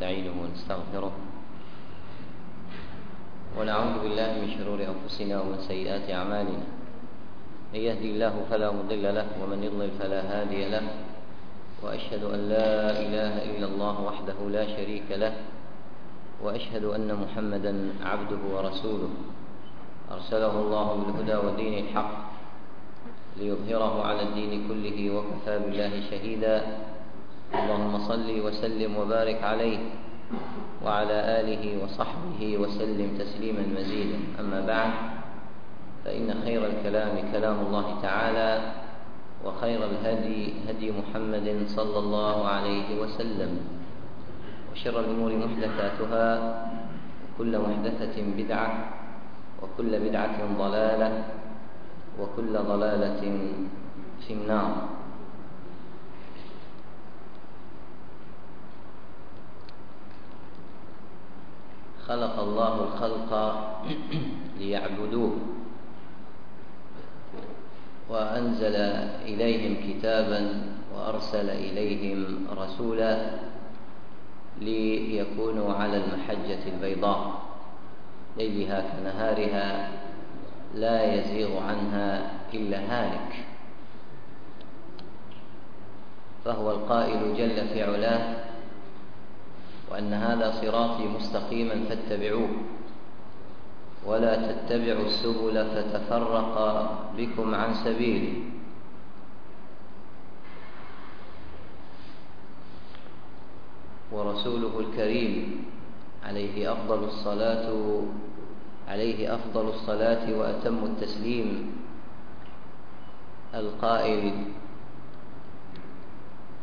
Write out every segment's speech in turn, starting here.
ونستعينه ونستغفره. ونعوذ بالله من شرور أنفسنا ومن سيئات أعمالنا. من يهدي الله فلا مضل له ومن يضلل فلا هادي له. وأشهد أن لا إله إلا الله وحده لا شريك له. وأشهد أن محمدا عبده ورسوله. أرسله الله بالهدى ودين الحق ليظهره على الدين كله وكفى بالله شهيدا. اللهم صل وسلم وبارك عليه وعلى آله وصحبه وسلم تسليما مزيدا. أما بعد فإن خير الكلام كلام الله تعالى وخير الهدي هدي محمد صلى الله عليه وسلم وشر الأمور محدثاتها وكل محدثة بدعة وكل بدعة ضلالة وكل ضلالة في النار. خلق الله الخلق ليعبدوه. وأنزل إليهم كتابا وأرسل إليهم رسولا ليكونوا على المحجة البيضاء. ليلها كنهارها لا يزيغ عنها إلا هالك. فهو القائل جل في علاه وأن هذا صراطي مستقيما فاتبعوه. ولا تتبعوا السبل فتفرق بكم عن سبيله ورسوله الكريم عليه أفضل الصلاة عليه أفضل الصلاة وأتم التسليم القائل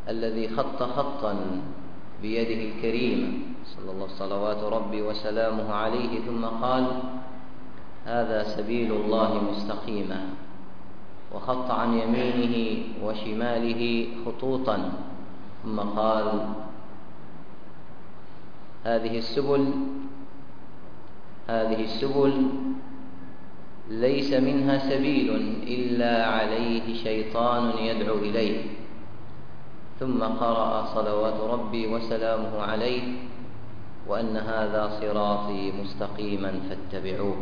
الذي خط خطا بيده الكريمة صلى الله صلوات ربي وسلامه عليه ثم قال هذا سبيل الله مستقيما وخط عن يمينه وشماله خطوطا. ثم قال هذه السبل هذه السبل ليس منها سبيل إلا عليه شيطان يدعو إليه. ثم قرأ صلوات ربي وسلامه عليه وأن هذا صراطي مستقيما فاتبعوه.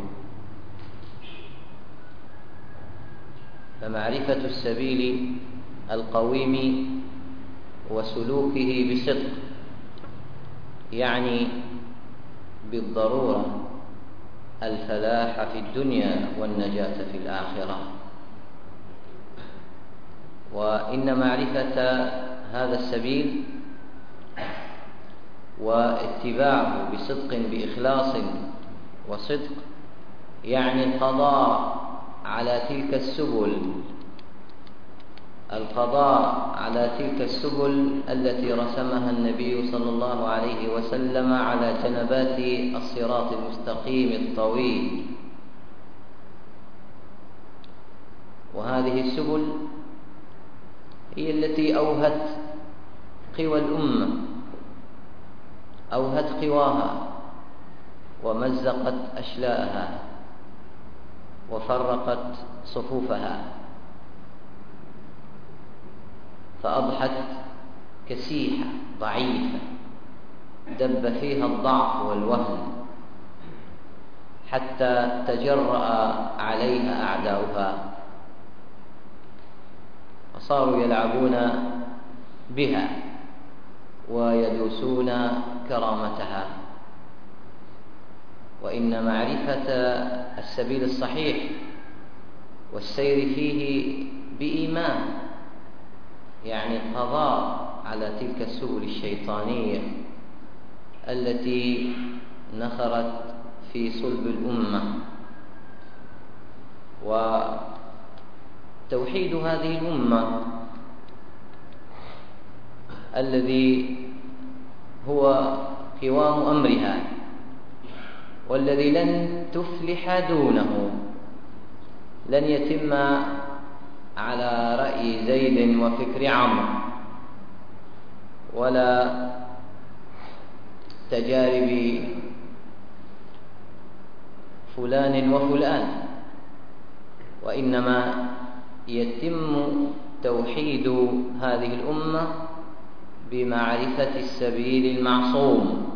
فمعرفة السبيل القويم وسلوكه بصدق يعني بالضرورة الفلاح في الدنيا والنجاة في الآخرة. وإن معرفة هذا السبيل واتباعه بصدق بإخلاص وصدق يعني القضاء على تلك السبل القضاء على تلك السبل التي رسمها النبي صلى الله عليه وسلم على جنبات الصراط المستقيم الطويل. وهذه السبل هي التي أوهت قوى الأمة أوهت قواها ومزقت أشلاءها وفرقت صفوفها. فأضحت كسيحة ضعيفة دب فيها الضعف والوهن حتى تجرأ عليها أعداؤها. فصاروا يلعبون بها ويدوسون كرامتها. وإن معرفة السبيل الصحيح والسير فيه بإيمان يعني القضاء على تلك السبل الشيطانية التي نخرت في صلب الأمة. وتوحيد هذه الأمة الذي هو قوام أمرها والذي لن تفلح دونه لن يتم على رأي زيد وفكر عمرو ولا تجارب فلان وفلان وإنما يتم توحيد هذه الأمة بمعرفة السبيل المعصوم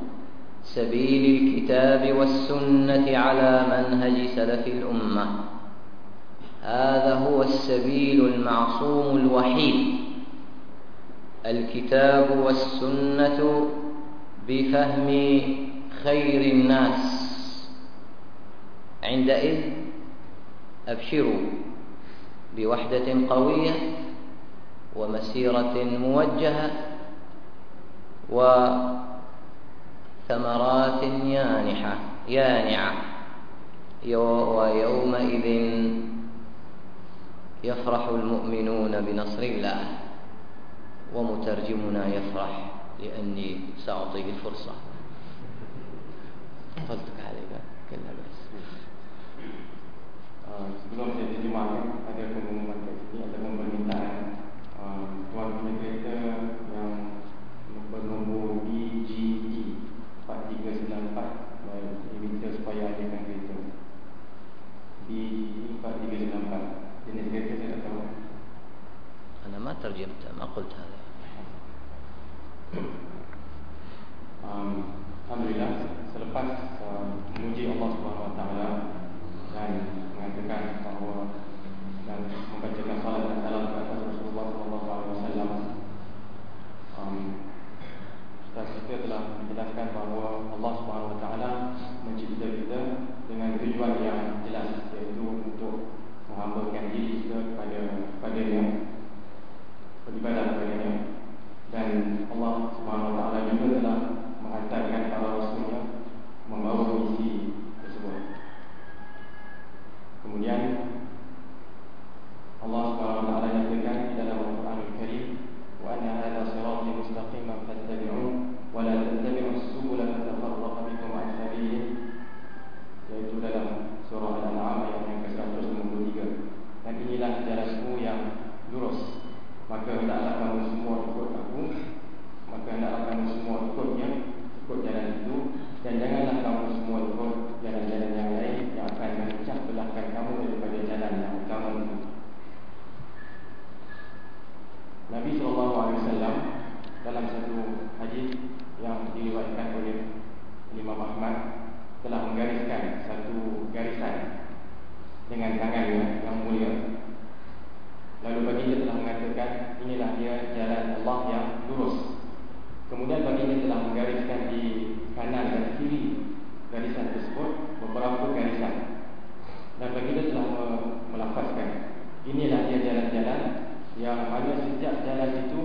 سبيل الكتاب والسنة على منهج سلف الأمة. هذا هو السبيل المعصوم الوحيد. الكتاب والسنة بفهم خير الناس. عندئذ أبشروا. بوحدة قوية ومسيرة موجهة وثمرات يانحة يانعة. ويومئذ يفرح المؤمنون بنصر الله. ومترجمنا يفرح لأني سأعطيه الفرصة فضلك عليك. كلها بس. sebelum saya terjemahkan ada pengumuman kat sini ada permintaan uh, tuan punya kereta yang bernombor BGE 4394 dan diminta supaya adakan kereta BGE 4394 jenis kereta saya tak tahu أنا ما ترجمت ما قلت هذا um, Alhamdulillah selepas uh, memuji Allah Subhanahu telah menggariskan satu garisan dengan tangannya yang mulia. Lalu baginda telah mengatakan inilah dia jalan Allah yang lurus. Kemudian baginda telah menggariskan di kanan dan kiri garisan tersebut beberapa garisan. Dan baginda telah melafazkan inilah dia jalan-jalan yang mana setiap jalan itu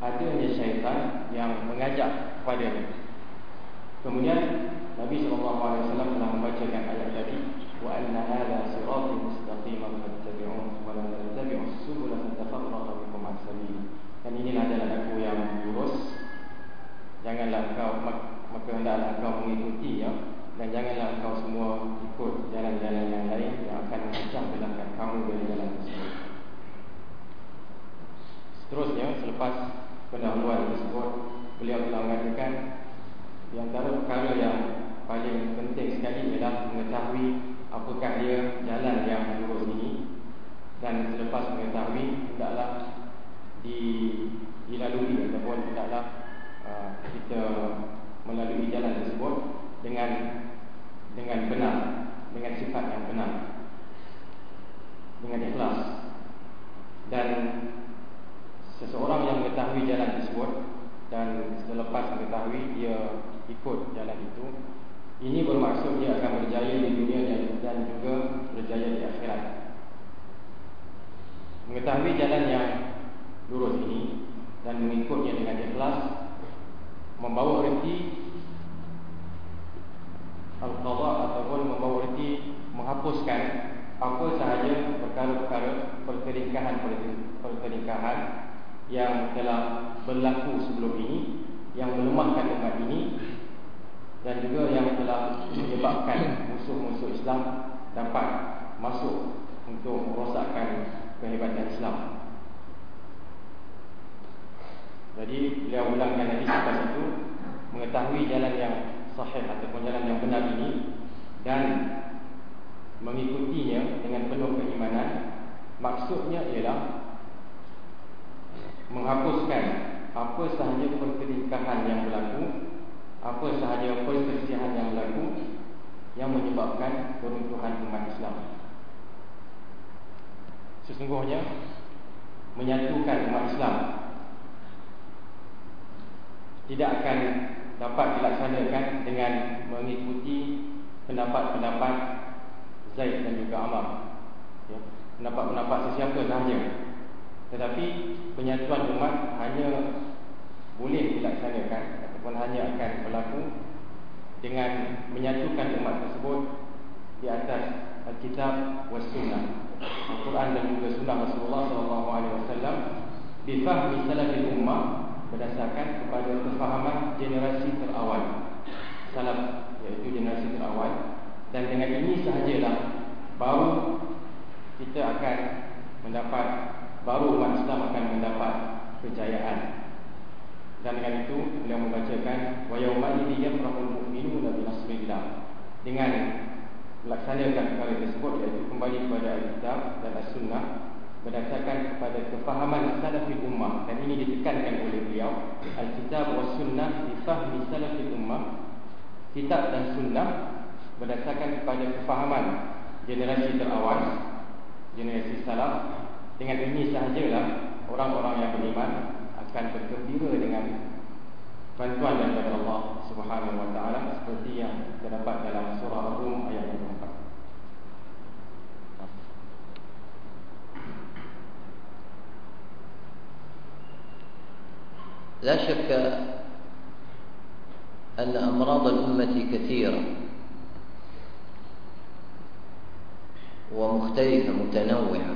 adanya syaitan yang mengajak kepada Kemudian Nabi SAW telah membacakan ayat tadi wa anna hadha siratun mustaqiman fattabi'un wa la tattabi'us subula fatafarraqu bikum an sabili dan inilah jalan aku yang lurus. Janganlah engkau maka hendaklah engkau mengikuti ya. Dan janganlah engkau semua ikut jalan-jalan yang lain yang akan mencecah belahkan kamu dari jalan tersebut. Seterusnya selepas pendahuluan tersebut beliau telah mengatakan di antara perkara yang paling penting sekali ialah mengetahui apakah dia jalan yang lurus ini. Dan selepas mengetahui hendaklah di dilalui ataupun hendaklah uh, kita melalui jalan tersebut dengan dengan benar dengan sifat yang benar dengan ikhlas. Dan seseorang yang mengetahui jalan tersebut dan selepas mengetahui dia ikut jalan itu ini bermaksud dia akan berjaya di dunia dan juga berjaya di akhirat. Mengetahui jalan yang lurus ini dan mengikutnya dengan ikhlas membawa erti al-qadha ataupun membawa erti menghapuskan apa sahaja perkara-perkara pertelingkahan pertelingkahan yang telah berlaku sebelum ini yang melemahkan umat ini dan juga yang telah menyebabkan musuh-musuh Islam dapat masuk untuk merosakkan kehebatan Islam. Jadi beliau ulangkan lagi selepas itu Mengetahui jalan yang sahih ataupun jalan yang benar ini Dan mengikutinya dengan penuh keimanan Maksudnya ialah Menghapuskan apa sahaja pertelingkahan yang berlaku Apa sahaja perselisihan yang berlaku Yang menyebabkan keruntuhan umat Islam. Sesungguhnya Menyatukan umat Islam tidak akan dapat dilaksanakan dengan mengikuti pendapat-pendapat Zaid dan juga Amar. Ya, pendapat-pendapat sesiapa sahaja tetapi penyatuan umat hanya boleh dilaksanakan ataupun hanya akan berlaku dengan menyatukan umat tersebut di atas Alkitab was Sunnah. Al-Quran dan juga Sunnah Rasulullah SAW bifahmi salafil ummah berdasarkan kepada kefahaman generasi terawal. Salaf iaitu generasi terawal. Dan dengan ini sahajalah baru kita akan mendapat baru umat Islam akan mendapat kejayaan. Dan dengan itu beliau membacakan wa yauma idzi yafrahul mu'minuna bi nasrillah. Dengan melaksanakan perkara tersebut iaitu kembali kepada Alkitab dan As-Sunnah berdasarkan kepada kefahaman salafil ummah dan ini ditekankan oleh beliau al-kitab was sunnah bi fahmi salafil ummah kitab dan sunnah berdasarkan kepada kefahaman generasi terawal generasi salaf dengan ini sahajalah orang-orang yang beriman akan bergembira dengan bantuan daripada Allah Subhanahu wa taala seperti yang terdapat dalam surah Rum ayat 24 لا شك أن أمراض الأمة كثيرة ومختلفة متنوعة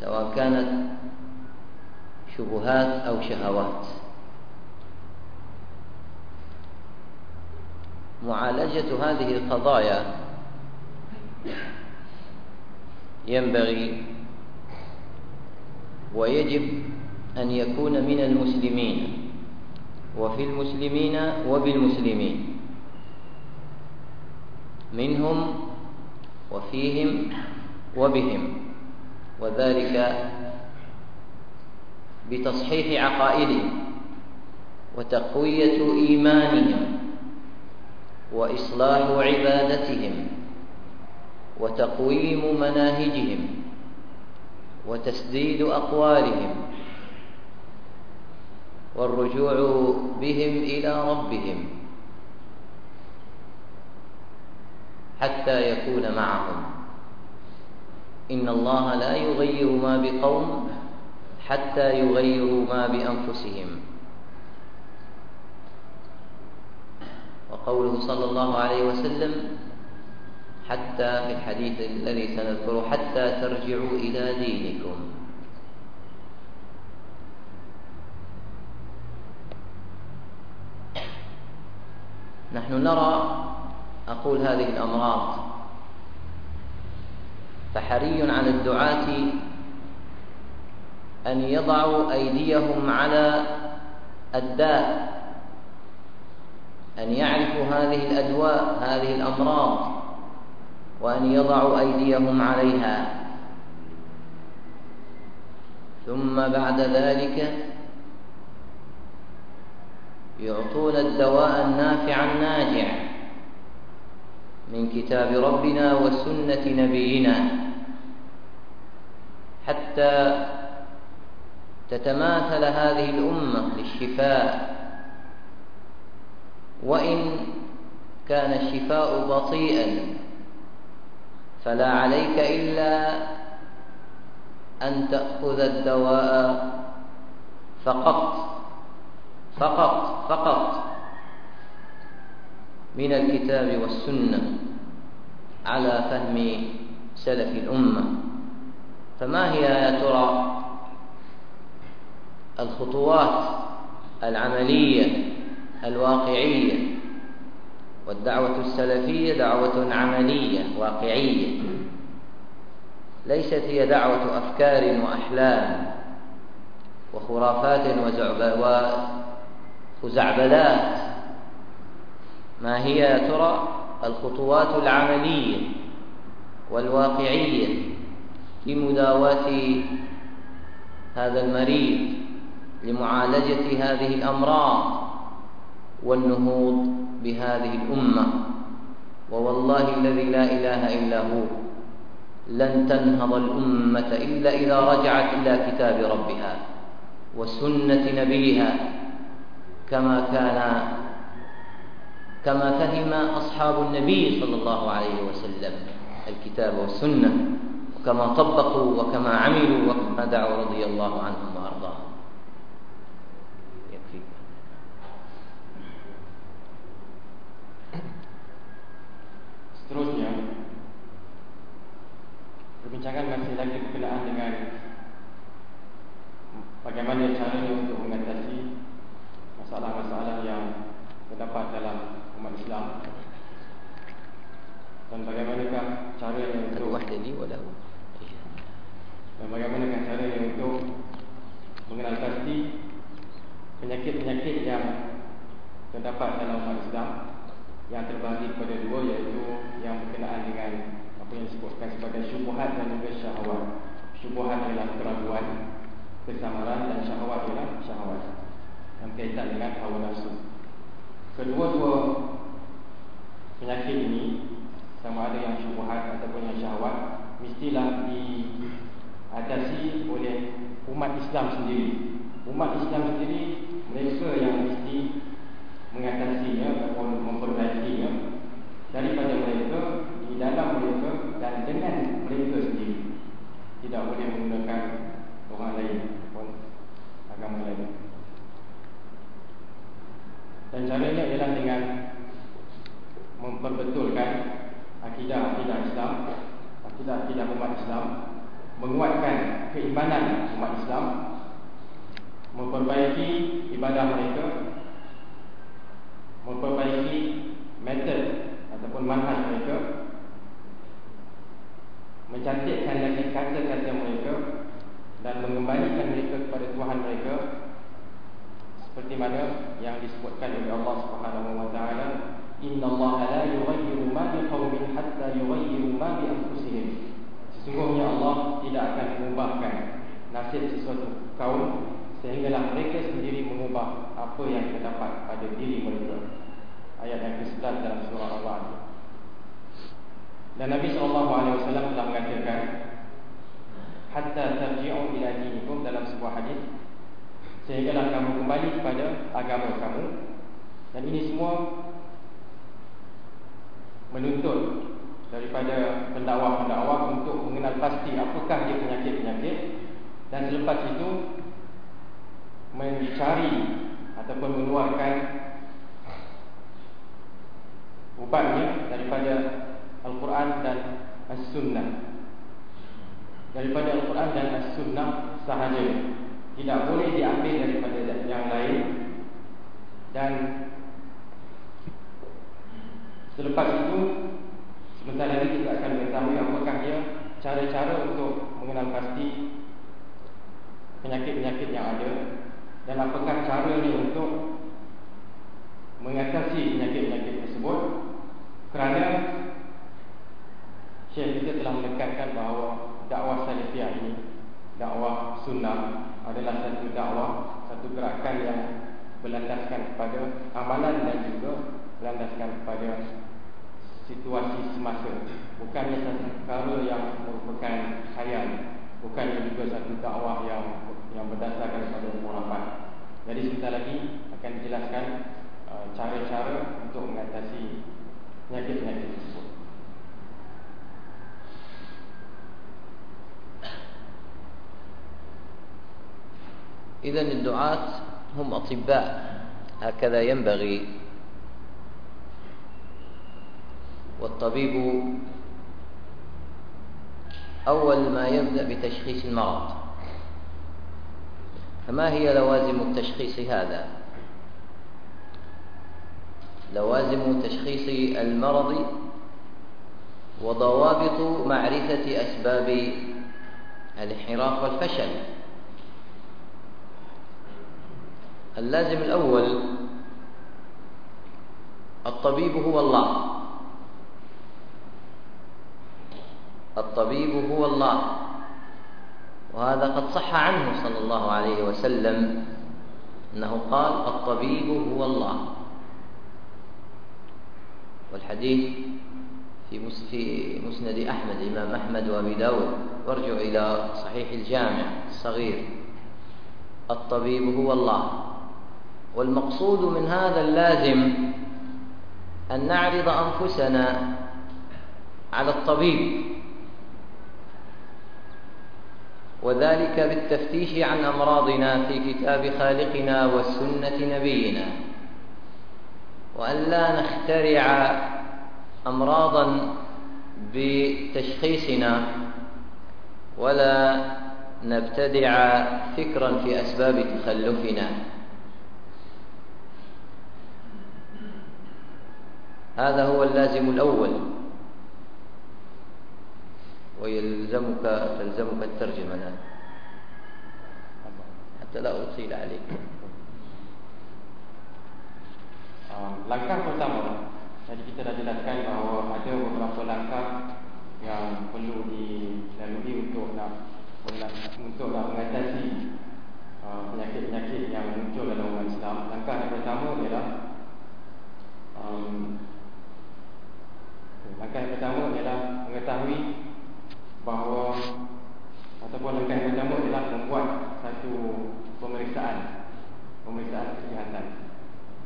سواء كانت شبهات أو شهوات. معالجة هذه القضايا ينبغي ويجب أن يكون من المسلمين وفي المسلمين وبالمسلمين. منهم وفيهم وبهم. وذلك بتصحيح عقائدهم وتقوية إيمانهم وإصلاح عبادتهم وتقويم مناهجهم وتسديد أقوالهم والرجوع بهم إلى ربهم حتى يكون معهم. إن الله لا يغير ما بقوم حتى يغيروا ما بأنفسهم. وقوله صلى الله عليه وسلم حتى في الحديث الذي سنذكره حتى ترجعوا إلى دينكم. نحن نرى أقول هذه الأمراض فحري على الدعاة أن يضعوا أيديهم على الداء أن يعرفوا هذه الأدواء هذه الأمراض وأن يضعوا أيديهم عليها. ثم بعد ذلك يعطون الدواء النافع الناجع من كتاب ربنا وسنة نبينا. حتى تتماثل هذه الأمة للشفاء. وإن كان الشفاء بطيئا فلا عليك إلا أن تأخذ الدواء فقط فقط فقط من الكتاب والسنة على فهم سلف الأمة. فما هي يا ترى الخطوات العملية الواقعية والدعوة السلفية دعوة عملية واقعية؟ ليست هي دعوة أفكار وأحلام وخرافات وخزعبلات ما هي يا ترى الخطوات العملية والواقعية؟ في مداواة هذا المريض لمعالجة هذه الأمراض والنهوض بهذه الأمة. ووالله الذي لا إله إلا هو لن تنهض الأمة إلا إذا رجعت إلى كتاب ربها وسنة نبيها كما كان كما فهم أصحاب النبي صلى الله عليه وسلم الكتاب والسنة. وكما طبقوا وكما عملوا وكما دعوا رضي الله عنهم وأرضاهم يكفي Seterusnya Perbincangan masih lagi berkenaan dengan Bagaimana caranya untuk mengatasi Masalah-masalah yang terdapat dalam umat Islam dan bagaimanakah caranya untuk wahdani walau dan bagaimanakah caranya untuk mengenal pasti penyakit-penyakit yang terdapat dalam umat Islam yang terbagi kepada dua iaitu yang berkenaan dengan apa yang disebutkan sebagai syubhat dan juga syahwat. Syubhat adalah keraguan, kesamaran dan syahwat adalah syahwat yang berkaitan dengan hawa nafsu. Kedua-dua penyakit ini sama ada yang syubhat ataupun yang syahwat mestilah diatasi oleh umat Islam sendiri. Umat Islam sendiri mereka yang mesti mengatasinya ataupun memperbaikinya daripada mereka di dalam mereka dan dengan mereka sendiri. Tidak boleh menggunakan orang lain ataupun agama lain. Dan caranya ialah dengan memperbetulkan akidah-akidah Islam, akidah-akidah umat Islam, menguatkan keimanan umat Islam, memperbaiki ibadah mereka, memperbaiki metod ataupun manhaj mereka, mencantikkan lagi kata-kata mereka dan mengembalikan mereka kepada Tuhan mereka seperti mana yang disebutkan oleh Allah Subhanahu wa taala innallaha la yughayyiru ma biqaumin hatta yughayyiru ma bi anfusihim sesungguhnya Allah tidak akan mengubahkan nasib sesuatu kaum sehinggalah mereka sendiri mengubah apa yang terdapat pada diri mereka. Ayat yang ke-11 dalam surah Al-Baqarah dan Nabi SAW telah mengatakan hatta tarji'u ila dinikum dalam sebuah hadis Sehinggalah kamu kembali kepada agama kamu. Dan ini semua Menuntut Daripada pendakwa-pendakwa Untuk mengenal pasti apakah dia penyakit-penyakit. Dan selepas itu Mencari Ataupun mengeluarkan Ubatnya Daripada Al-Quran dan As-Sunnah. Daripada Al-Quran dan As-Sunnah sahaja. Tidak boleh diambil daripada yang lain. Dan selepas itu sebentar lagi kita akan mengetahui apakah dia cara-cara untuk mengenal pasti penyakit-penyakit yang ada dan apakah caranya untuk mengatasi penyakit-penyakit tersebut. Kerana Syekh kita telah menekankan bahawa dakwah salafiyah ini dakwah sunnah adalah satu dakwah satu gerakan yang berlandaskan kepada amalan dan juga berlandaskan kepada situasi semasa bukannya satu perkara yang merupakan khayal bukannya juga satu dakwah yang yang berdasarkan pada murafat jadi sebentar lagi akan dijelaskan uh, cara-cara untuk mengatasi penyakit-penyakit tersebut إذا الدعاة هم أطباء هكذا ينبغي والطبيب أول ما يبدأ بتشخيص المرض. فما هي لوازم التشخيص هذا؟ لوازم تشخيص المرض وضوابط معرفة أسباب الانحراف والفشل. اللازم الأول الطبيب هو الله. الطبيب هو الله. وهذا قد صح عنه صلى الله عليه وسلم أنه قال الطبيب هو الله. والحديث في مسند أحمد إمام أحمد وأبي داود. وارجع إلى صحيح الجامع الصغير. الطبيب هو الله. والمقصود من هذا اللازم أن نعرض أنفسنا على الطبيب. وذلك بالتفتيش عن أمراضنا في كتاب خالقنا والسنة نبينا. وأن لا نخترع أمراضا بتشخيصنا ولا نبتدع فكرا في أسباب تخلفنا. هذا هو اللازم الأول. ويلزمك تلزمك الترجمة الآن حتى لا أطيل عليك Langkah pertama Jadi kita dah jelaskan bahawa ada beberapa langkah Yang perlu dilalui untuk nak Untuk nak mengatasi uh, Penyakit-penyakit yang muncul dalam umat Islam Langkah yang pertama ialah um, Langkah yang pertama ialah mengetahui bahawa ataupun langkah yang pertama adalah membuat satu pemeriksaan pemeriksaan kesihatan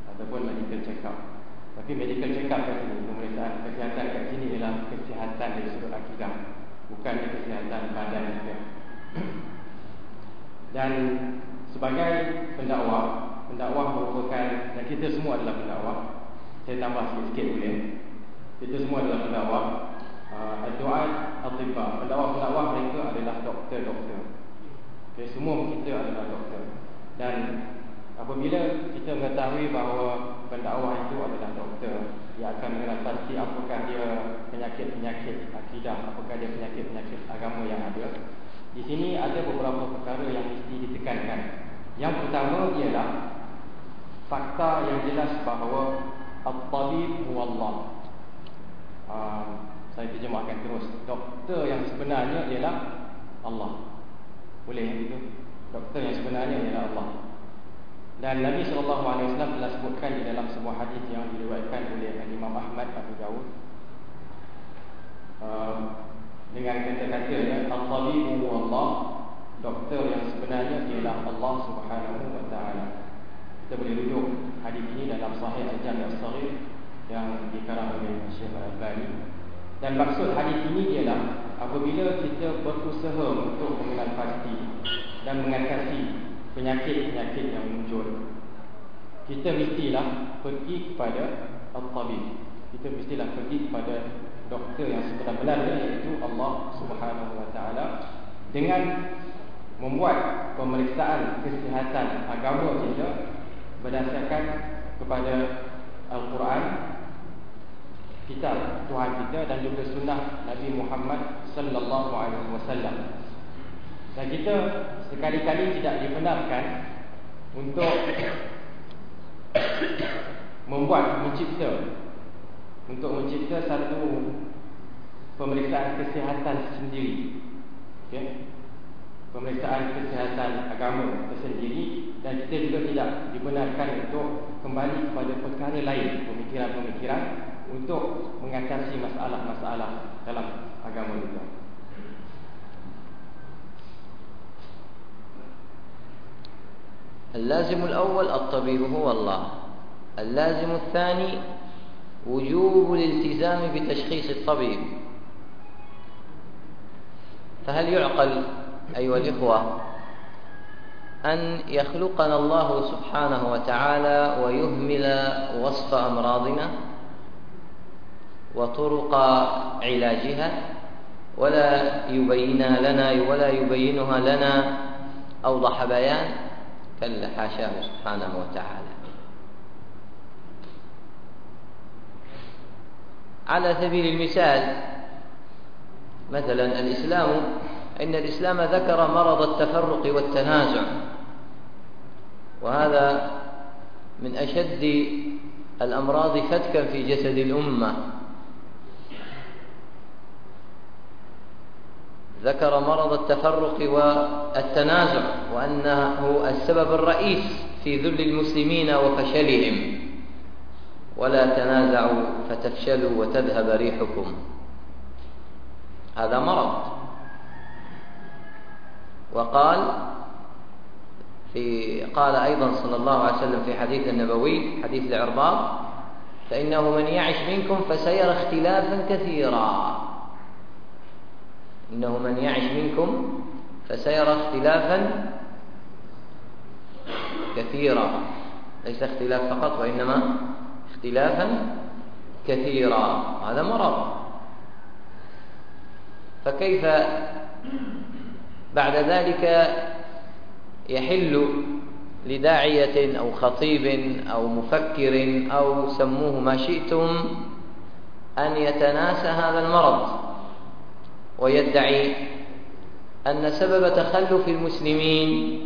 ataupun medical check up tapi medical check up kat sini pemeriksaan kesihatan kat sini ialah kesihatan dari sudut akidah bukan kesihatan badan kita dan sebagai pendakwah pendakwah merupakan dan kita semua adalah pendakwah saya tambah sikit-sikit boleh. Kita semua adalah pendakwah uh, doa atibah pendakwah-pendakwah mereka adalah doktor-doktor. Okay, semua kita adalah doktor. Dan apabila kita mengetahui bahawa pendakwah itu adalah doktor dia akan mengenal pasti apakah dia penyakit-penyakit akidah apakah dia penyakit-penyakit agama yang ada. Di sini ada beberapa perkara yang mesti ditekankan. Yang pertama ialah fakta yang jelas bahawa Al-Tabib huwallah. Uh, saya terjemahkan terus. Doktor yang sebenarnya ialah Allah. Boleh yang itu? Doktor yang sebenarnya ialah Allah. Dan Nabi SAW telah sebutkan di dalam sebuah hadis yang diriwayatkan oleh Imam Ahmad Abu Dawud. Uh, dengan kata-katanya Al-Tabibu Allah. Doktor yang sebenarnya ialah Allah Subhanahu Wa Taala. Kita boleh rujuk hadis ini dalam Sahih Al-Jami' Al-Saghir yang dikarang oleh Syekh Al-Albani dan maksud hadis ini ialah apabila kita berusaha untuk mengenal pasti dan mengatasi penyakit-penyakit yang muncul. Kita mestilah pergi kepada al-tabib. Kita mestilah pergi kepada doktor yang sebenar-benarnya iaitu Allah Subhanahu wa taala dengan membuat pemeriksaan kesihatan agama kita berdasarkan kepada Al-Quran kitab Tuhan kita dan juga sunnah Nabi Muhammad sallallahu alaihi wasallam. Dan kita sekali-kali tidak dibenarkan untuk membuat mencipta untuk mencipta satu pemeriksaan kesihatan sendiri. Okey. Pemeriksaan kesihatan agama tersendiri dan kita juga tidak dibenarkan untuk kembali kepada perkara lain, pemikiran-pemikiran untuk mengatasi masalah-masalah dalam agama kita. اللازم الأول الطبيب هو الله اللازم الثاني وجوب الالتزام بتشخيص الطبيب فهل يعقل أيها الإخوة أن يخلقنا الله سبحانه وتعالى ويهمل وصف أمراضنا وطرق علاجها ولا يبينها لنا ولا يبينها لنا. أوضح بيان؟ كلا حاشاه سبحانه وتعالى. على سبيل المثال مثلا الإسلام إن الإسلام ذكر مرض التفرق والتنازع. وهذا من أشد الأمراض فتكا في جسد الأمة. ذكر مرض التفرق والتنازع وأنه السبب الرئيس في ذل المسلمين وفشلهم. ولا تنازعوا فتفشلوا وتذهب ريحكم. هذا مرض. وقال في قال أيضا صلى الله عليه وسلم في حديث النبوي حديث العرباط فإنه من يعش منكم فسيرى اختلافا كثيرا. إنه من يعش منكم فسيرى اختلافا كثيرا. ليس اختلاف فقط وإنما اختلافا كثيرا. هذا مرض. فكيف بعد ذلك يحل لداعية أو خطيب أو مفكر أو سموه ما شئتم أن يتناسى هذا المرض؟ ويدعي أن سبب تخلف المسلمين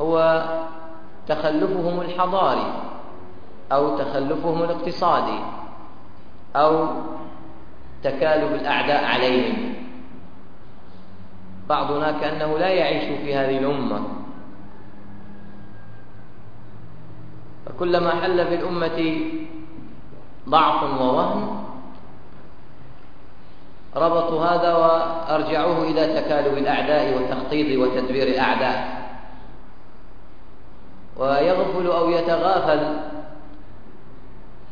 هو تخلفهم الحضاري أو تخلفهم الاقتصادي أو تكالب الأعداء عليهم. بعضنا كأنه لا يعيش في هذه الأمة. فكلما حل في الأمة ضعف ووهن ربطوا هذا وأرجعوه إلى تكالب الأعداء وتخطيط وتدبير الأعداء. ويغفل أو يتغافل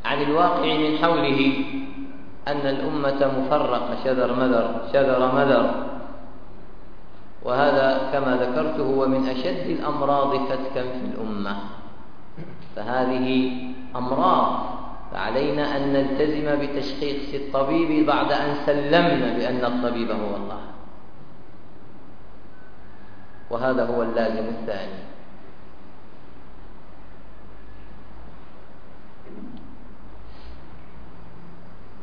عن الواقع من حوله أن الأمة مفرقة شذر مذر شذر مذر. وهذا كما ذكرت هو من أشد الأمراض فتكا في الأمة. فهذه أمراض فعلينا أن نلتزم بتشخيص الطبيب بعد أن سلمنا بأن الطبيب هو الله وهذا هو اللازم الثاني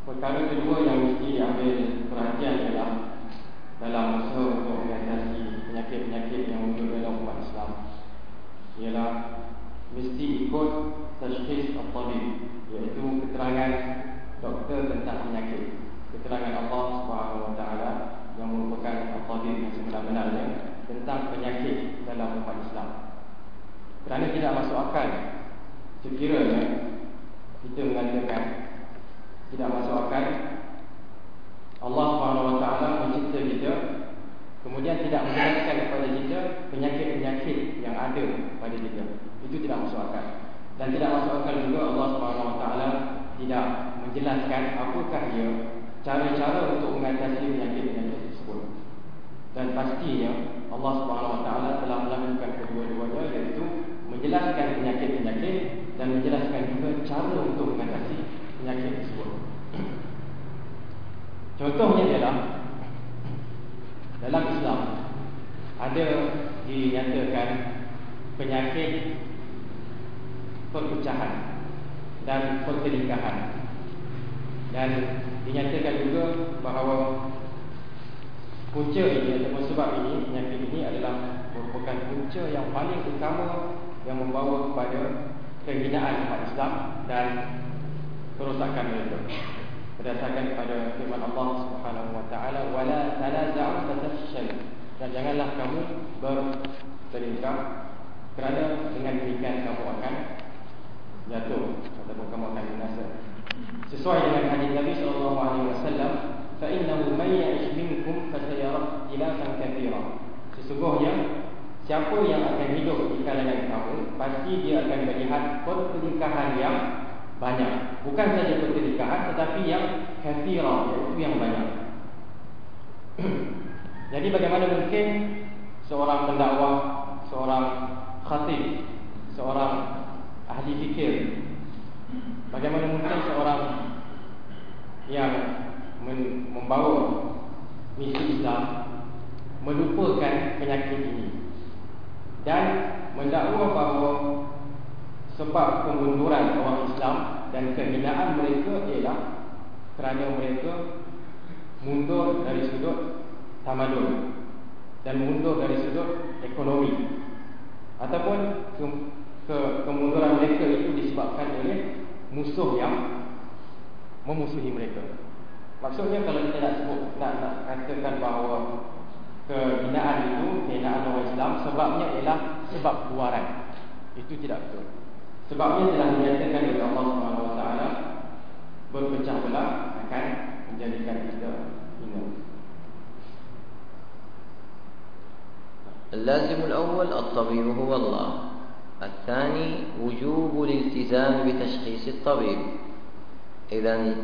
Perkara kedua yang mesti diambil perhatian ialah dalam usaha untuk mengatasi penyakit-penyakit yang muncul dalam umat Islam ialah mesti ikut tashkhis al-tabib iaitu keterangan doktor tentang penyakit. Keterangan Allah Subhanahu wa taala yang merupakan al-tabib yang sebenar-benarnya tentang penyakit dalam umat Islam. Kerana tidak masuk akal sekiranya kita mengatakan tidak masuk akal Allah SWT mencipta kita Kemudian tidak menjelaskan kepada kita Penyakit-penyakit yang ada pada kita. Itu tidak masuk akal Dan tidak masuk akal juga Allah SWT Tidak menjelaskan apakah dia Cara-cara untuk mengatasi penyakit-penyakit tersebut. Dan pastinya Allah SWT telah melakukan kedua-duanya Iaitu menjelaskan penyakit-penyakit Dan menjelaskan juga cara untuk mengatasi penyakit tersebut. Contohnya ialah dalam Islam ada dinyatakan penyakit perpecahan dan pertelingkahan dan dinyatakan juga bahawa punca ini ataupun sebab ini penyakit ini adalah merupakan punca yang paling utama yang membawa kepada kehinaan umat Islam dan kerosakan mereka. Berdasarkan kepada firman Allah Subhanahu wa taala wala tanaza'u fatafshal dan janganlah kamu bertengkar kerana dengan demikian kamu akan jatuh ataupun kamu akan binasa sesuai dengan hadis Nabi sallallahu alaihi wasallam fa innahu may ya'ish minkum fasayara ilafan katsira sesungguhnya siapa yang akan hidup di kalangan kamu pasti dia akan melihat pertelingkahan yang banyak. Bukan saja pertelingkahan tetapi yang katsira iaitu yang banyak. Jadi bagaimana mungkin seorang pendakwah seorang khatib seorang ahli fikir. Bagaimana mungkin seorang yang membawa misi Islam melupakan penyakit ini dan mendakwa bahawa sebab kemunduran orang Islam dan kehinaan mereka ialah kerana mereka mundur dari sudut tamadun dan mundur dari sudut ekonomi ataupun ke, ke, kemunduran mereka itu disebabkan oleh musuh yang memusuhi mereka. Maksudnya kalau kita nak sebut nak, nak katakan bahawa kehinaan itu kehinaan orang Islam sebabnya ialah sebab luaran. Itu tidak betul. Sebabnya telah dinyatakan oleh Allah Subhanahu Wa Taala berpecah belah akan menjadikan kita hina. اللازم الأول الطبيب هو الله الثاني وجوب الالتزام بتشخيص الطبيب. إذا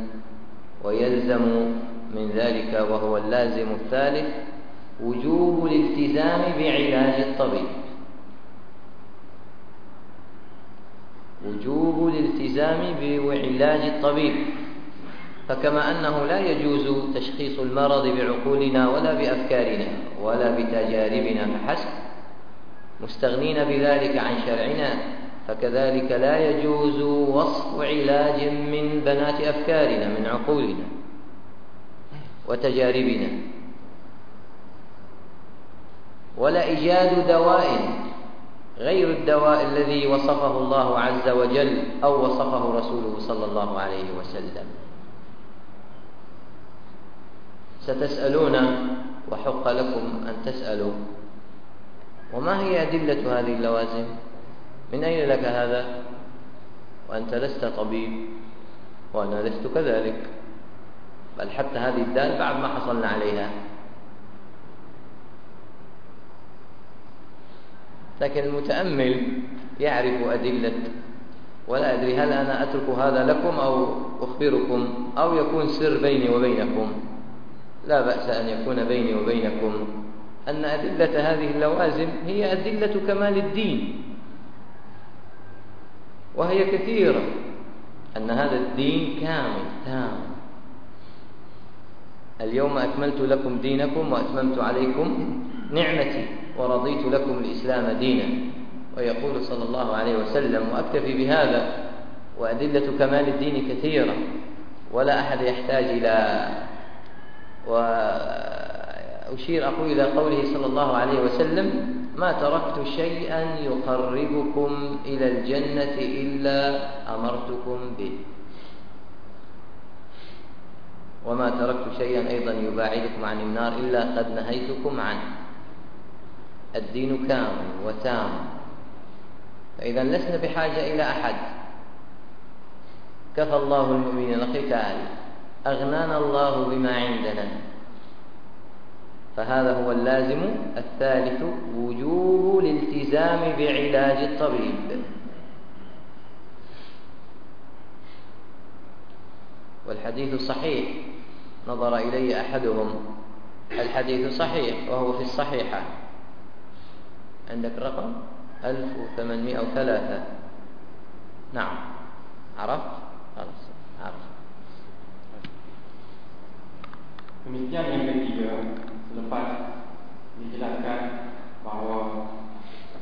ويلزم من ذلك وهو اللازم الثالث وجوب الالتزام بعلاج الطبيب. وجوب الالتزام بعلاج الطبيب. فكما أنه لا يجوز تشخيص المرض بعقولنا ولا بأفكارنا ولا بتجاربنا فحسب مستغنين بذلك عن شرعنا فكذلك لا يجوز وصف علاج من بنات أفكارنا من عقولنا وتجاربنا. ولا إيجاد دواء غير الدواء الذي وصفه الله عز وجل أو وصفه رسوله صلى الله عليه وسلم. ستسألون وحق لكم أن تسألوا. وما هي أدلة هذه اللوازم؟ من أين لك هذا؟ وأنت لست طبيب وأنا لست كذلك. بل حتى هذه الدال بعد ما حصلنا عليها. لكن المتأمل يعرف أدلة. ولا أدري هل أنا أترك هذا لكم أو أخبركم أو يكون سر بيني وبينكم. لا بأس أن يكون بيني وبينكم. أن أدلة هذه اللوازم هي أدلة كمال الدين. وهي كثيرة أن هذا الدين كامل تام. اليوم أكملت لكم دينكم وأتممت عليكم نعمتي ورضيت لكم الإسلام دينا. ويقول صلى الله عليه وسلم وأكتفي بهذا. وأدلة كمال الدين كثيرة ولا أحد يحتاج إلى. وأشير أقول إلى قوله صلى الله عليه وسلم ما تركت شيئا يقربكم إلى الجنة إلا أمرتكم به. وما تركت شيئا أيضا يباعدكم عن النار إلا قد نهيتكم عنه. الدين كامل وتام. فإذا لسنا بحاجة إلى أحد. كفى الله المؤمنين القتال. أغنانا الله بما عندنا. فهذا هو اللازم الثالث وجوب الالتزام بعلاج الطبيب. والحديث صحيح نظر إليه أحدهم. الحديث صحيح وهو في الصحيحة. عندك رقم؟ 1803 نعم. عرفت؟ خلاص. عرفت. Demikian yang lepas dijelaskan bahawa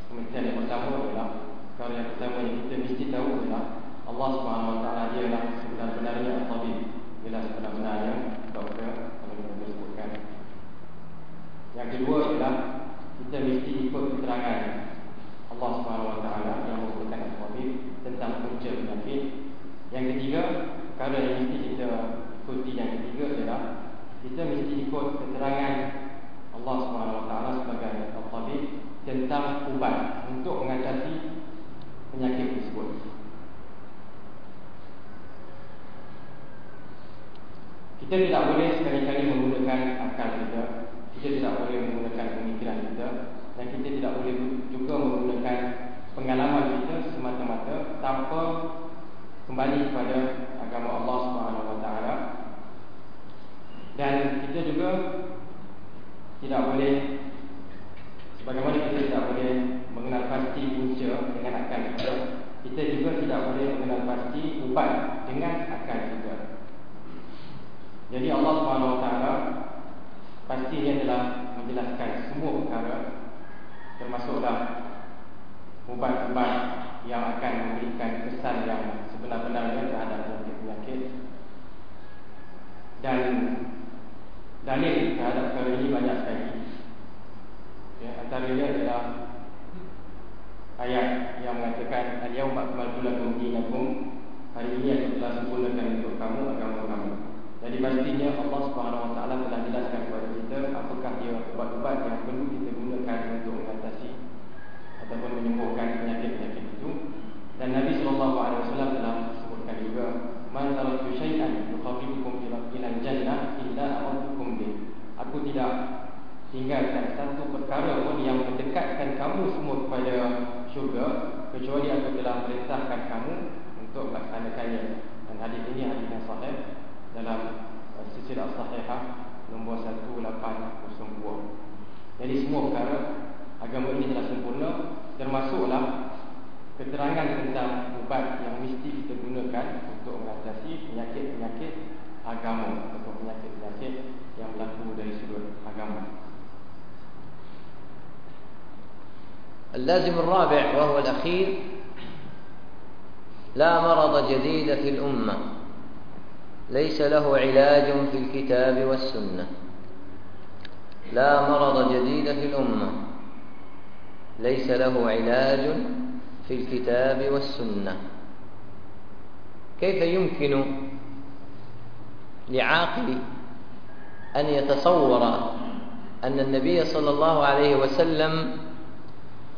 kematian yang pertama adalah perkara yang pertama yang kita mesti tahu adalah Allah Subhanahu Wa Taala dia lah sebenarnya al-tabib bila sebenar-benarnya lah doktor kalau kita sebutkan yang kedua adalah kita mesti ikut keterangan Allah Subhanahu Wa Taala yang merupakan al-tabib tentang punca penyakit. Yang ketiga perkara yang mesti kita ikuti yang ketiga adalah sebagai al-tabib tentang ubat untuk mengatasi penyakit tersebut. Kita tidak boleh sekali-kali menggunakan akal kita Kita tidak boleh menggunakan pemikiran kita Dan kita tidak boleh juga menggunakan pengalaman kita semata-mata Tanpa kembali kepada agama Allah SWT Dan kita juga tidak boleh Sebagaimana kita tidak boleh mengenal pasti punca dengan akal kita Kita juga tidak boleh mengenal pasti ubat dengan akal kita jadi Allah SWT pastinya telah menjelaskan semua perkara termasuklah ubat-ubat yang akan memberikan kesan yang sebenar-benarnya terhadap penyakit-penyakit. Dan dalil terhadap perkara ini banyak sekali. Ya, antaranya adalah ayat yang mengatakan al-yawma akmaltu lakum dinakum. Hari ini aku telah sempurnakan untuk kamu agama kamu. Jadi pastinya Allah Subhanahu Wa Taala telah jelaskan kepada kita apakah dia ubat-ubat yang perlu kita gunakan untuk mengatasi ataupun menyembuhkan penyakit-penyakit itu. Dan Nabi Sallallahu Alaihi Wasallam telah sebutkan juga man taratu syai'an yuqarribukum ila jannah illa a'udzukum Aku tidak tinggalkan satu perkara pun yang mendekatkan kamu semua kepada syurga kecuali aku telah perintahkan kamu untuk melaksanakannya. Dan hadis ini hadis yang sahih dalam uh, silsilah sahihah nombor 1802. Jadi semua perkara agama ini telah sempurna termasuklah keterangan tentang ubat yang mesti kita gunakan untuk mengatasi penyakit-penyakit agama atau penyakit-penyakit yang berlaku dari sudut agama. اللازم الرابع وهو الأخير لا مرض جديد في الأمة ليس له علاج في الكتاب والسنة لا مرض جديد في الأمة ليس له علاج في الكتاب والسنة كيف يمكن لعاقل أن يتصور أن النبي صلى الله عليه وسلم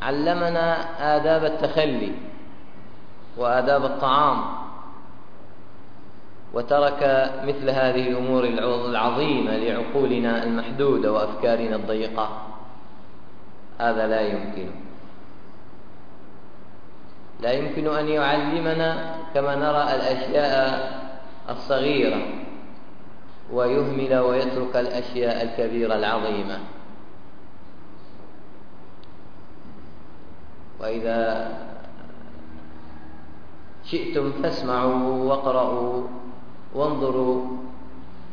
علمنا آداب التخلي وآداب الطعام وترك مثل هذه الأمور العظيمة لعقولنا المحدودة وأفكارنا الضيقة. هذا لا يمكن. لا يمكن أن يعلمنا كما نرى الأشياء الصغيرة. ويهمل ويترك الأشياء الكبيرة العظيمة. وإذا شئتم فاسمعوا واقرأوا وانظروا.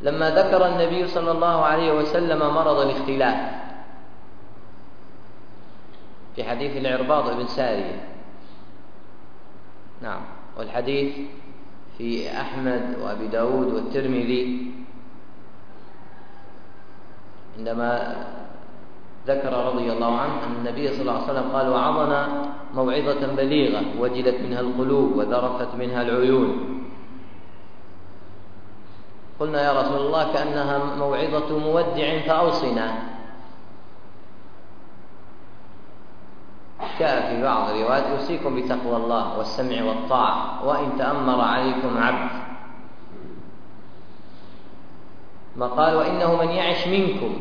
لما ذكر النبي صلى الله عليه وسلم مرض الاختلاف في حديث العرباض بن سارية نعم والحديث في أحمد وأبي داود والترمذي. عندما ذكر رضي الله عنه أن النبي صلى الله عليه وسلم قال وعظنا موعظة بليغة وجلت منها القلوب وذرفت منها العيون. قلنا يا رسول الله كأنها موعظة مودع فأوصنا. جاء في بعض الروايات يوصيكم بتقوى الله والسمع والطاعة وإن تأمر عليكم عبد. ما قال وإنه من يعش منكم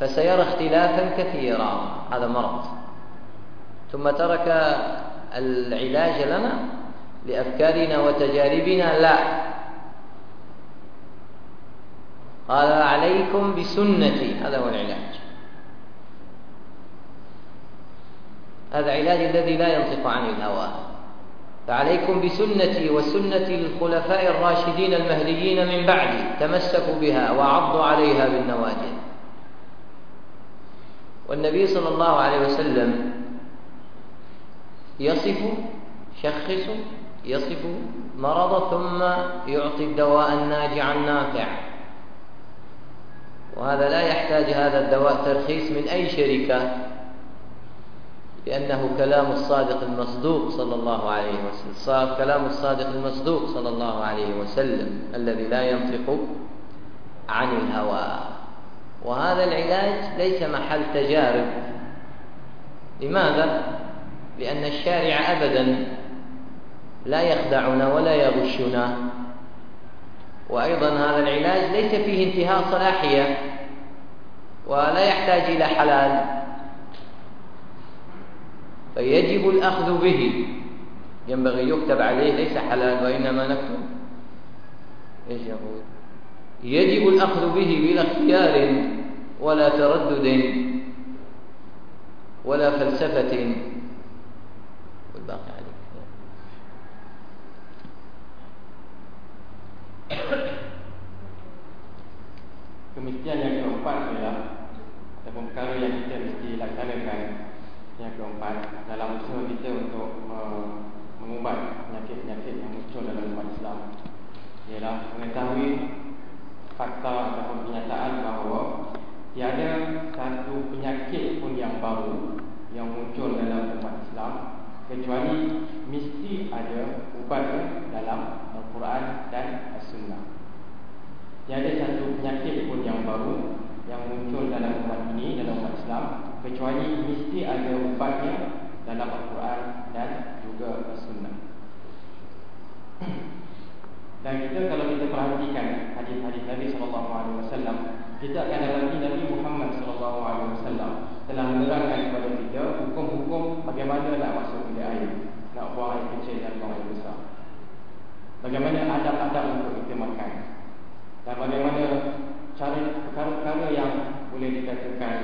فسيرى اختلافا كثيرا. هذا مرض. ثم ترك العلاج لنا لأفكارنا وتجاربنا. لا. قال عليكم بسنتي. هذا هو العلاج. هذا علاج الذي لا ينطق عن الهوى. فعليكم بسنتي وسنة الخلفاء الراشدين المهديين من بعدي تمسكوا بها وعضوا عليها بالنواجذ. والنبي صلى الله عليه وسلم يصف شخص يصف مرض ثم يعطي الدواء الناجع النافع. وهذا لا يحتاج هذا الدواء ترخيص من أي شركة. لأنه كلام الصادق المصدوق صلى الله عليه وسلم. كلام الصادق المصدوق صلى الله عليه وسلم الذي لا ينطق عن الهوى. وهذا العلاج ليس محل تجارب. لماذا؟ لأن الشارع أبدا لا يخدعنا ولا يغشنا. وأيضا هذا العلاج ليس فيه انتهاء صلاحية ولا يحتاج إلى حلال. فيجب الأخذ به. ينبغي يكتب عليه ليس حلال وإنما نكتب. إيش يقول؟ يجب الأخذ به بلا اختيار ولا تردد ولا فلسفة. والباقي muncul dalam umat Islam Ialah mengetahui Fakta ataupun kenyataan bahawa Tiada satu penyakit pun yang baru Yang muncul dalam umat Islam Kecuali mesti ada ubatnya dalam Al-Quran dan As-Sunnah. Tiada satu penyakit pun yang baru Yang muncul dalam umat ini, dalam umat Islam Kecuali mesti ada ubatnya dalam Al-Quran dan juga As-Sunnah Dan kita kalau kita perhatikan hadis-hadis Nabi SAW Kita akan dapati Nabi Muhammad SAW Telah menerangkan kepada kita Hukum-hukum bagaimana nak masuk ke air Nak buang air kecil dan buang air besar Bagaimana adab-adab untuk kita makan dan bagaimana cara perkara-perkara yang boleh dikatakan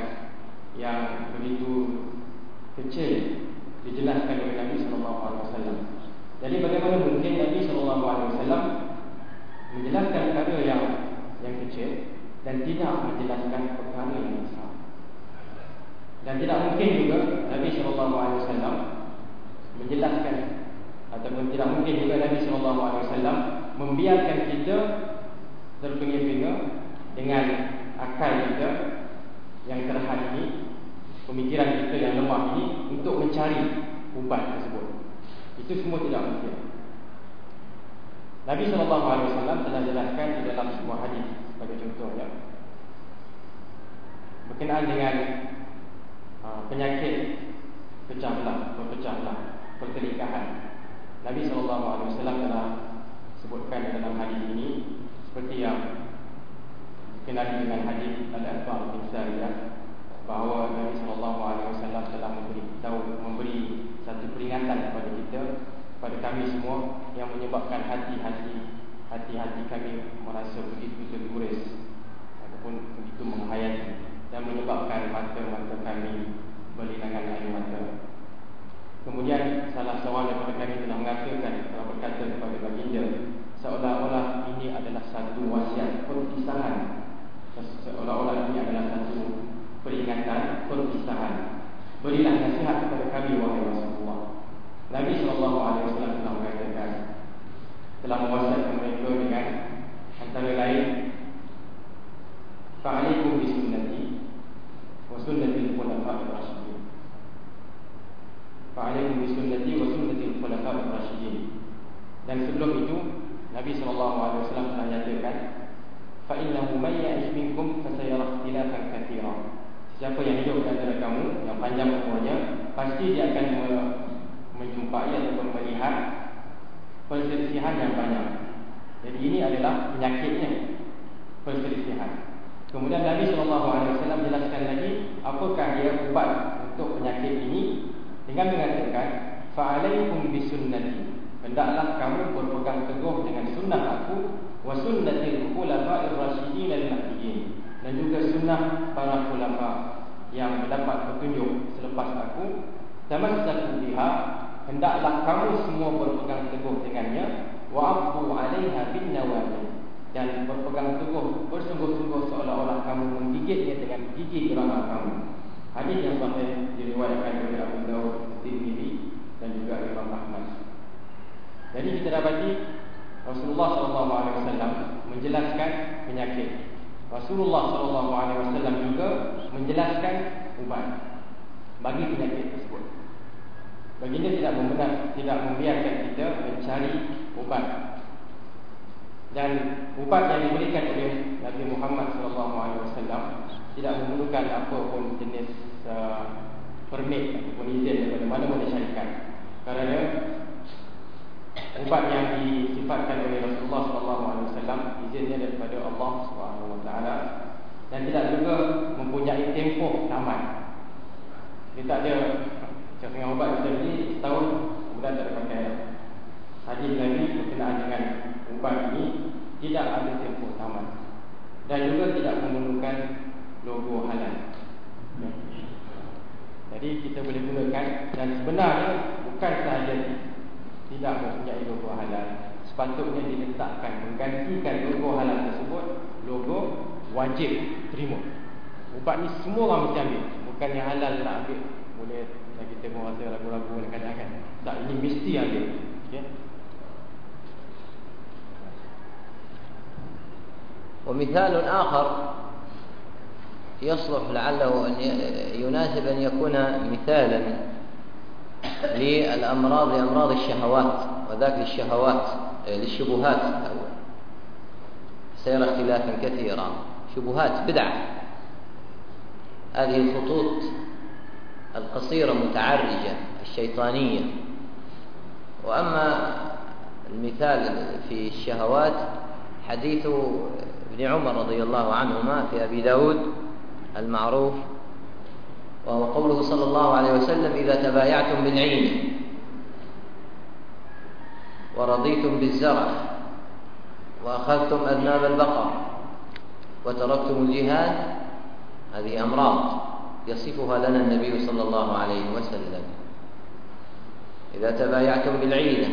yang begitu kecil dijelaskan oleh Nabi sallallahu alaihi wasallam. Jadi bagaimana mungkin Nabi wasallam menjelaskan perkara yang yang kecil dan tidak menjelaskan perkara yang besar. Dan tidak mungkin juga Nabi wasallam menjelaskan ataupun tidak mungkin juga Nabi wasallam membiarkan kita terpinga-pinga dengan akal kita yang terhad ini, pemikiran kita yang lemah ini untuk mencari ubat tersebut. Itu semua tidak mungkin. Nabi SAW telah jelaskan di dalam sebuah hadis sebagai contohnya berkenaan dengan uh, penyakit pecah belah, berpecah belah, pertelikahan. Nabi SAW telah sebutkan dalam hadis ini seperti yang dikenali dengan hadis Al-Anfal bin Sariyah bahawa Nabi sallallahu alaihi wasallam telah memberi tahu memberi satu peringatan kepada kita kepada kami semua yang menyebabkan hati-hati hati-hati kami merasa begitu kemudian tak pakai. Hadis lagi berkenaan dengan ubat ini tidak ada tempoh tamat dan juga tidak memerlukan logo halal. Jadi kita boleh gunakan dan sebenarnya bukan sahaja tidak mempunyai logo halal sepatutnya diletakkan menggantikan logo halal tersebut logo wajib terima ubat ni semua orang mesti ambil bukan yang halal nak ambil boleh dan kita pun rasa ragu-ragu kadang kan tak ini mesti ambil okay? ومثال آخر يصلح لعله أن يناسب أن يكون مثالا للأمراض لأمراض الشهوات وذاك للشهوات للشبهات سيرى اختلافا كثيرا شبهات بدعة هذه الخطوط القصيرة متعرجة الشيطانية. وأما المثال في الشهوات حديث ابن عمر رضي الله عنهما في أبي داود المعروف وهو قوله صلى الله عليه وسلم إذا تبايعتم بالعين ورضيتم بالزرع وأخذتم أذناب البقر وتركتم الجهاد هذه أمراض. يصفها لنا النبي صلى الله عليه وسلم. إذا تبايعتم بالعينة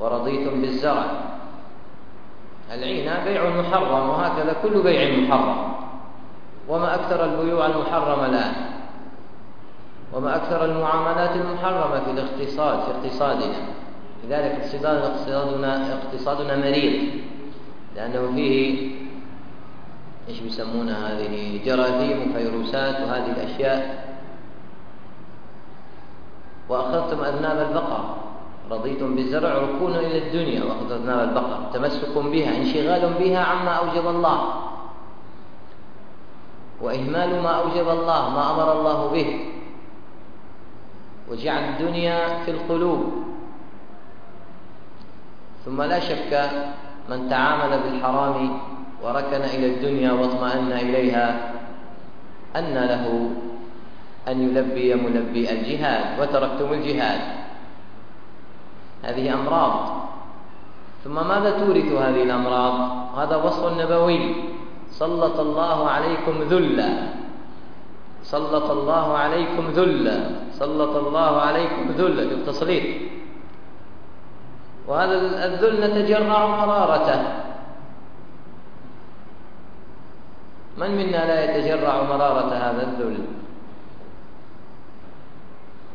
ورضيتم بالزرع العينة بيع محرم وهكذا كل بيع محرم. وما أكثر البيوع المحرمة الآن؟ وما أكثر المعاملات المحرمة في الاقتصاد في اقتصادنا؟ لذلك اقتصادنا اقتصادنا مريض لأنه فيه إيش بيسمونها هذه؟ جراثيم وفيروسات وهذه الأشياء. وأخذتم أذناب البقر. رضيتم بالزرع ركون إلى الدنيا. وأخذ أذناب البقر. تمسك بها انشغال بها عما أوجب الله. وإهمال ما أوجب الله ما أمر الله به. وجعل الدنيا في القلوب. ثم لا شك من تعامل بالحرام وركن إلى الدنيا واطمأن إليها أن له أن يلبي ملبي الجهاد وتركتم الجهاد. هذه أمراض. ثم ماذا تورث هذه الأمراض؟ هذا وصف نبوي. سلط الله عليكم ذلا. سلط الله عليكم ذلا. سلط الله عليكم ذلا. بالتسليط وهذا الذل نتجرع مرارته من منا لا يتجرع مرارة هذا الذل؟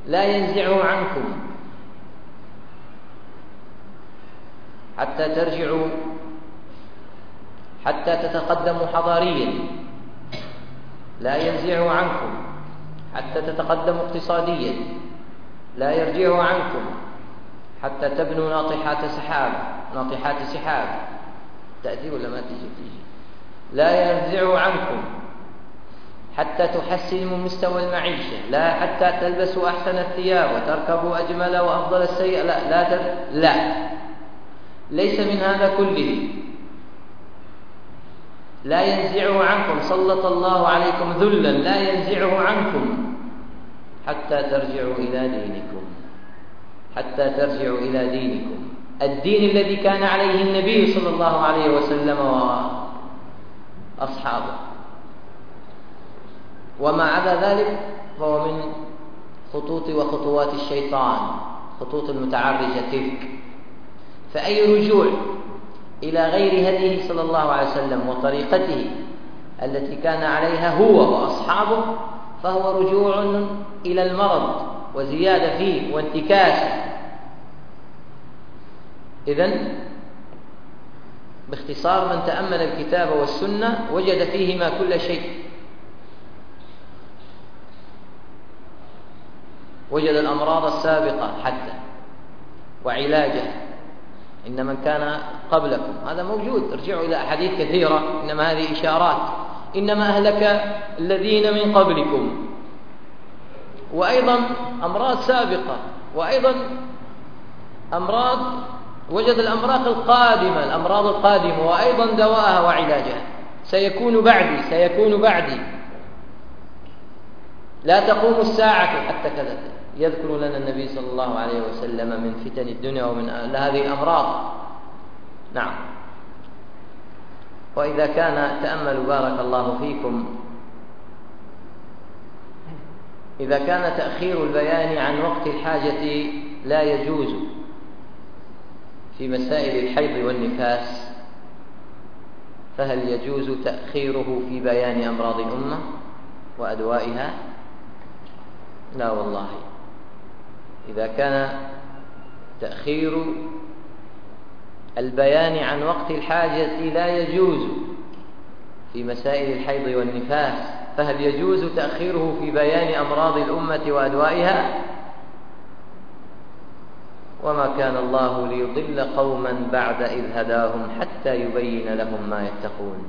لا ينزعه عنكم. حتى ترجعوا حتى تتقدموا حضاريا. لا ينزعه عنكم. حتى تتقدموا اقتصاديا. لا يرجعه عنكم. حتى تبنوا ناطحات سحاب ناطحات سحاب. تأتي ولا ما تجي؟ تجي. لا ينزعه عنكم حتى تحسنوا مستوى المعيشة لا حتى تلبسوا أحسن الثياب وتركبوا أجمل وأفضل السيئة لا لا تر... لا. ليس من هذا كله. لا ينزعه عنكم سلط الله عليكم ذلا لا ينزعه عنكم حتى ترجعوا إلى دينكم. حتى ترجعوا إلى دينكم. الدين الذي كان عليه النبي صلى الله عليه وسلم وأصحابه وما عدا ذلك فهو من خطوط وخطوات الشيطان خطوط المتعرجة تلك. فأي رجوع إلى غير هديه صلى الله عليه وسلم وطريقته التي كان عليها هو وأصحابه فهو رجوع إلى المرض وزيادة فيه وانتكاسة. إذن باختصار من تأمل الكتاب والسنة وجد فيهما كل شيء. وجد الأمراض السابقة حتى وعلاجها إن من كان قبلكم هذا موجود. ارجعوا إلى أحاديث كثيرة إنما هذه إشارات. إنما أهلك الذين من قبلكم. وأيضا أمراض سابقة وأيضا أمراض وجد الأمراض القادمة الأمراض القادمة وأيضا دواءها وعلاجها سيكون بعدي سيكون بعدي. لا تقوم الساعة حتى كذا. يذكر لنا النبي صلى الله عليه وسلم من فتن الدنيا ومن هذه الأمراض. نعم. وإذا كان تأملوا بارك الله فيكم. إذا كان تأخير البيان عن وقت الحاجة لا يجوز. في مسائل الحيض والنفاس فهل يجوز تأخيره في بيان أمراض الأمة وأدوائها؟ لا والله. إذا كان تأخير البيان عن وقت الحاجة لا يجوز في مسائل الحيض والنفاس فهل يجوز تأخيره في بيان أمراض الأمة وأدوائها؟ وما كان الله ليضل قوما بعد إذ هداهم حتى يبين لهم ما يتقون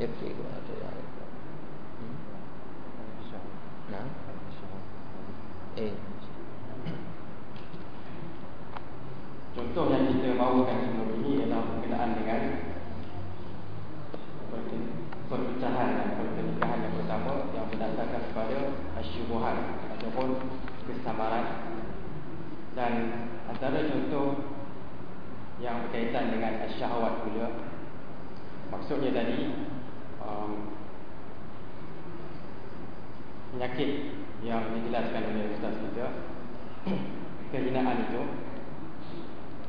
يكفي نعم إيه Contoh yang kita bawakan sebelum ini ialah berkenaan dengan perpecahan kesamaran dan antara contoh yang berkaitan dengan syahwat pula maksudnya tadi um, penyakit yang dijelaskan oleh ustaz kita kehinaan itu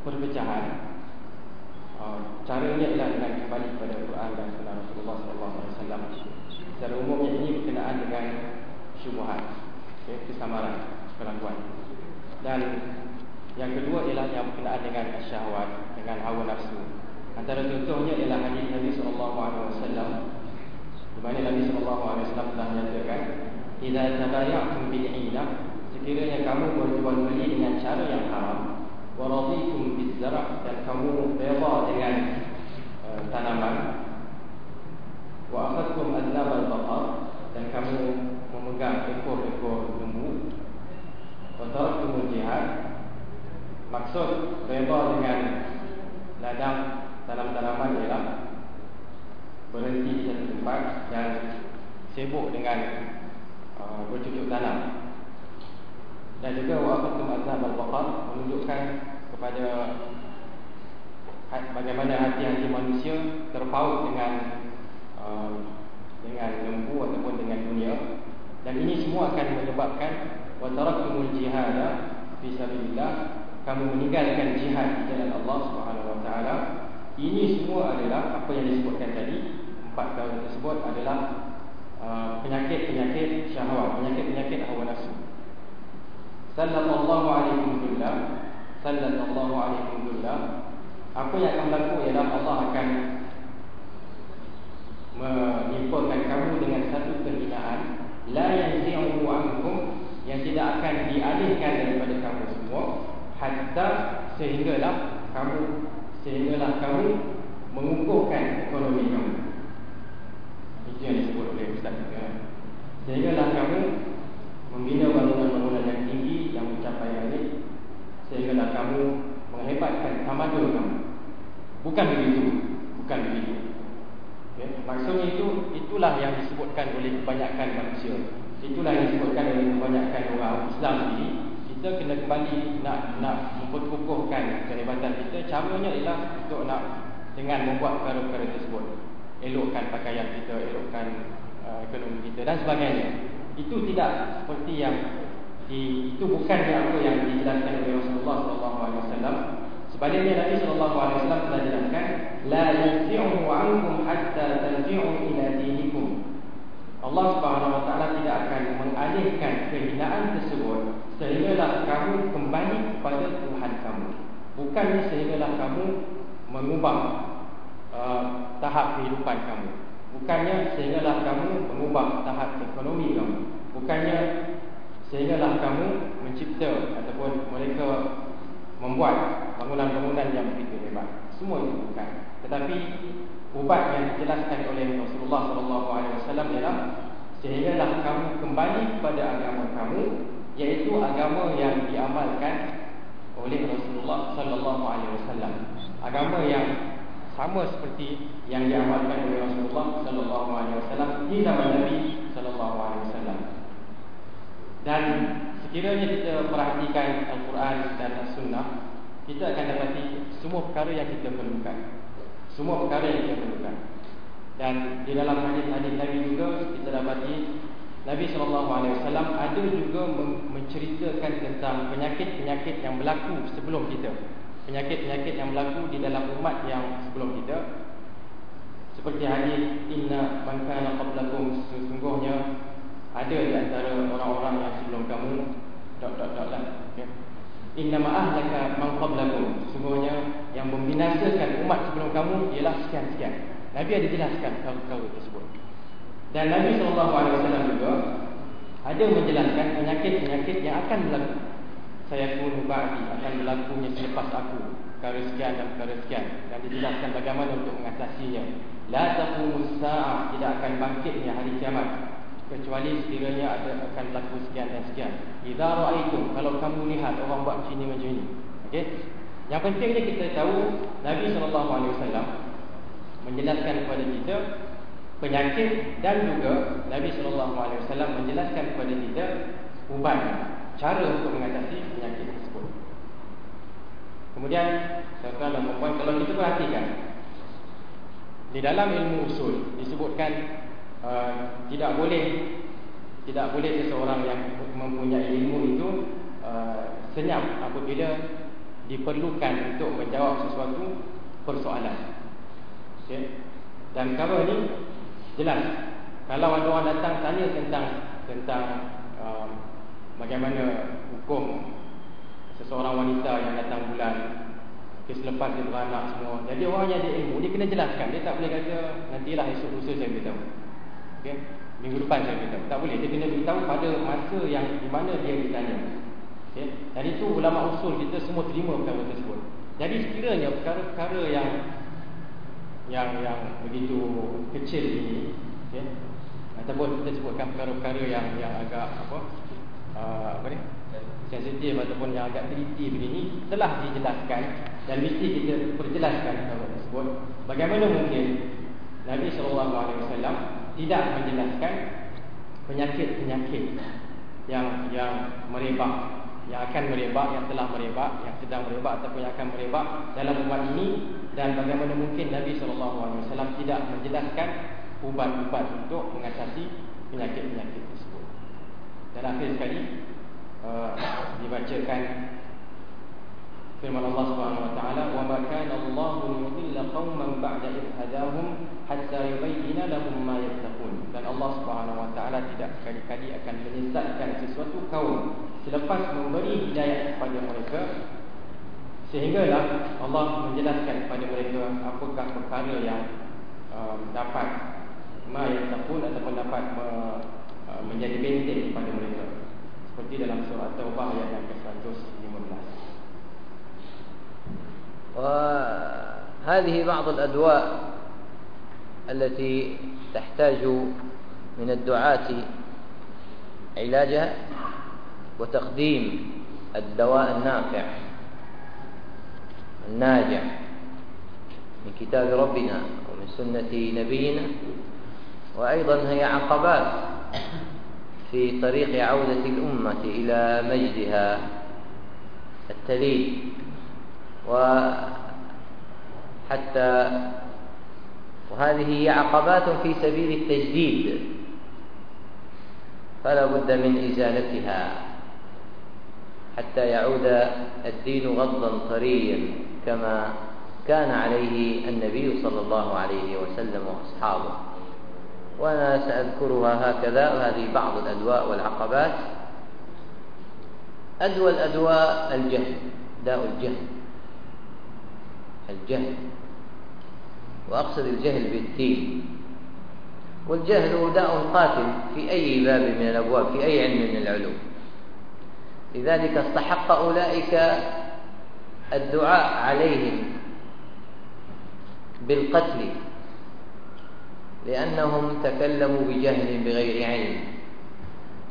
perpecahan. Uh, caranya ialah dengan kembali kepada Quran dan Sunnah Rasulullah SAW secara umumnya ini berkenaan dengan syubuhan okay, kesamaran kelakuan dan yang kedua ialah yang berkenaan dengan syahwat dengan hawa nafsu. Antara contohnya ialah hadis Nabi SAW di mana Nabi SAW telah menyatakan Iza tabaya'tum bil'inah Sekiranya kamu berjual beli dengan cara yang haram waraditum bizara dan kamu reda dengan uh, tanaman wa akhadtum adnab al-baqar tidak seperti yang di, itu bukan apa yang dijelaskan oleh Rasulullah sallallahu alaihi wasallam. Sebaliknya Nabi sallallahu alaihi wasallam telah jelaskan la yanfi'u 'ankum hatta tanfi'u ila dinikum. Allah Subhanahu wa taala tidak akan mengalihkan kehinaan tersebut sehinggalah kamu kembali kepada Tuhan kamu. Bukannya sehinggalah kamu mengubah uh, tahap kehidupan kamu. Bukannya sehinggalah kamu mengubah tahap ekonomi kamu. Bukannya Sehinggalah kamu mencipta ataupun mereka membuat bangunan-bangunan yang begitu hebat. Semua itu bukan. Tetapi ubat yang dijelaskan oleh Rasulullah SAW ialah sehinggalah kamu kembali kepada agama kamu iaitu agama yang diamalkan oleh Rasulullah SAW. Agama yang sama seperti yang diamalkan oleh Rasulullah SAW di zaman Nabi SAW. Dan sekiranya kita perhatikan Al-Quran dan As-Sunnah, kita akan dapati semua perkara yang kita perlukan. Semua perkara yang kita perlukan. Dan di dalam hadis-hadis Nabi juga kita dapati Nabi SAW ada juga menceritakan tentang penyakit-penyakit yang berlaku sebelum kita penyakit-penyakit yang berlaku di dalam umat yang sebelum kita seperti hadis inna man kana qablakum sesungguhnya ada di antara orang-orang yang sebelum kamu dot dot dot lah okay. inna ma ahlaka man qablakum. Sesungguhnya yang membinasakan umat sebelum kamu ialah sekian-sekian. Nabi ada jelaskan perkara tersebut. Dan Nabi SAW juga ada menjelaskan penyakit-penyakit yang akan berlaku. Saya pun bagi akan berlakunya selepas aku perkara sekian dan perkara sekian. Dan dijelaskan bagaimana untuk mengatasinya. La taqumus sa'a tidak akan bangkitnya hari kiamat kecuali sekiranya ada akan berlaku sekian dan sekian. Idza ra'aitum kalau kamu lihat orang buat macam ini macam ini okey? Yang pentingnya kita tahu Nabi SAW menjelaskan kepada kita penyakit dan juga Nabi SAW menjelaskan kepada kita ubat cara untuk mengatasi penyakit tersebut. Kemudian, tuan-tuan dan puan kalau kita perhatikan di dalam ilmu usul disebutkan uh, tidak boleh tidak boleh seseorang yang mempunyai ilmu itu uh, senyap apabila diperlukan untuk menjawab sesuatu persoalan. Okay. Dan kalau ini jelas kalau ada orang datang tanya tentang tentang uh, bagaimana hukum seseorang wanita yang datang bulan kes lepas dia beranak semua jadi orang yang ada ilmu dia kena jelaskan dia tak boleh kata nantilah esok lusa saya beritahu okay? minggu depan saya beritahu tak boleh dia kena beritahu pada masa yang di mana dia ditanya okay? dan itu ulama usul kita semua terima perkara tersebut jadi sekiranya perkara-perkara yang yang yang begitu kecil ini okay? ataupun kita sebutkan perkara-perkara yang yang agak apa Ah, apa ni sensitif ataupun yang agak teliti begini telah dijelaskan dan mesti kita perjelaskan perkara tersebut bagaimana mungkin Nabi SAW tidak menjelaskan penyakit-penyakit yang yang merebak yang akan merebak, yang telah merebak, yang sedang merebak ataupun yang akan merebak dalam umat ini dan bagaimana mungkin Nabi SAW tidak menjelaskan ubat-ubat untuk mengatasi penyakit-penyakit dan akhir sekali uh, dibacakan firman Allah Subhanahu wa taala wa ma kana Allah yudilla qauman ba'da id hadahum hatta yubayyana lahum ma yattaqun. Dan Allah Subhanahu wa taala tidak sekali-kali akan menyesatkan sesuatu kaum selepas memberi hidayah kepada mereka. Sehinggalah Allah menjelaskan kepada mereka apakah perkara yang um, dapat ma yattaqun ataupun dapat uh, Uh, menjadi benteng kepada mereka. Seperti dalam surah Taubah ayat yang ke-115 وهذه بعض الأدواء التي تحتاج من الدعاة علاجها وتقديم الدواء النافع الناجع من كتاب ربنا ومن سنة نبينا وأيضا هي عقبات في طريق عودة الأمة إلى مجدها التليل. وحتى وهذه هي عقبات في سبيل التجديد. فلا بد من إزالتها حتى يعود الدين غضا طريا كما كان عليه النبي صلى الله عليه وسلم وأصحابه. وأنا سأذكرها هكذا وهذه بعض الأدواء والعقبات. أدوى الأدواء الجهل داء الجهل. الجهل. وأقصد الجهل بالدين. والجهل داء قاتل في أي باب من الأبواب في أي علم من العلوم. لذلك استحق أولئك الدعاء عليهم بالقتل لأنهم تكلموا بجهل بغير علم.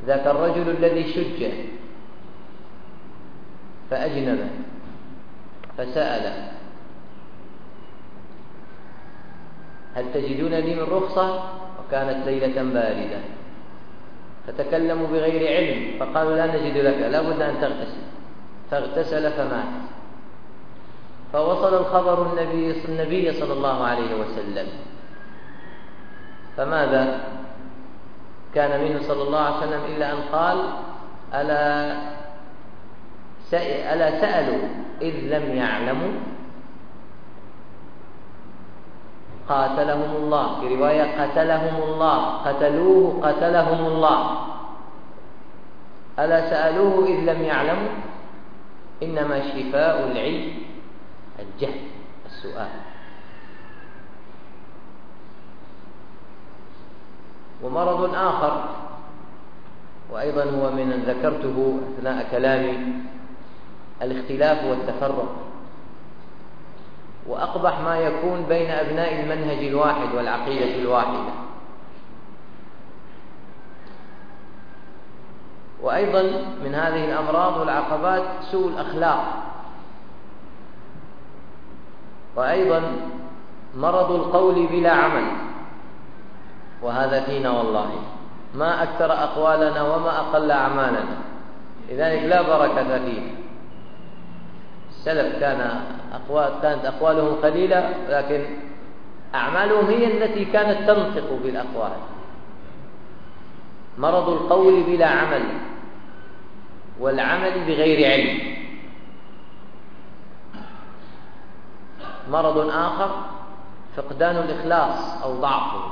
ذاك الرجل الذي شج فأجنب فسأل هل تجدون لي من رخصة؟ وكانت ليلة باردة. فتكلموا بغير علم فقالوا لا نجد لك لا بد أن تغتسل. فاغتسل فمات. فوصل الخبر النبي النبي صلى الله عليه وسلم. فماذا كان منه صلى الله عليه وسلم إلا أن قال ألا ألا سألوا إذ لم يعلموا؟ قاتلهم الله. في رواية قتلهم الله. قتلوه قتلهم الله. ألا سألوه إذ لم يعلموا؟ إنما شفاء العلم الجهل. السؤال. ومرض آخر وأيضا هو من ذكرته أثناء كلامي الاختلاف والتفرق. وأقبح ما يكون بين أبناء المنهج الواحد والعقيدة الواحدة. وأيضا من هذه الأمراض والعقبات سوء الأخلاق. وأيضا مرض القول بلا عمل. وهذا فينا والله. ما أكثر أقوالنا وما أقل أعمالنا. لذلك لا بركة فيه. السلف كان أقوال كانت أقوالهم قليلة لكن أعمالهم هي التي كانت تنطق بالأقوال. مرض القول بلا عمل والعمل بغير علم. مرض آخر فقدان الإخلاص أو ضعفه.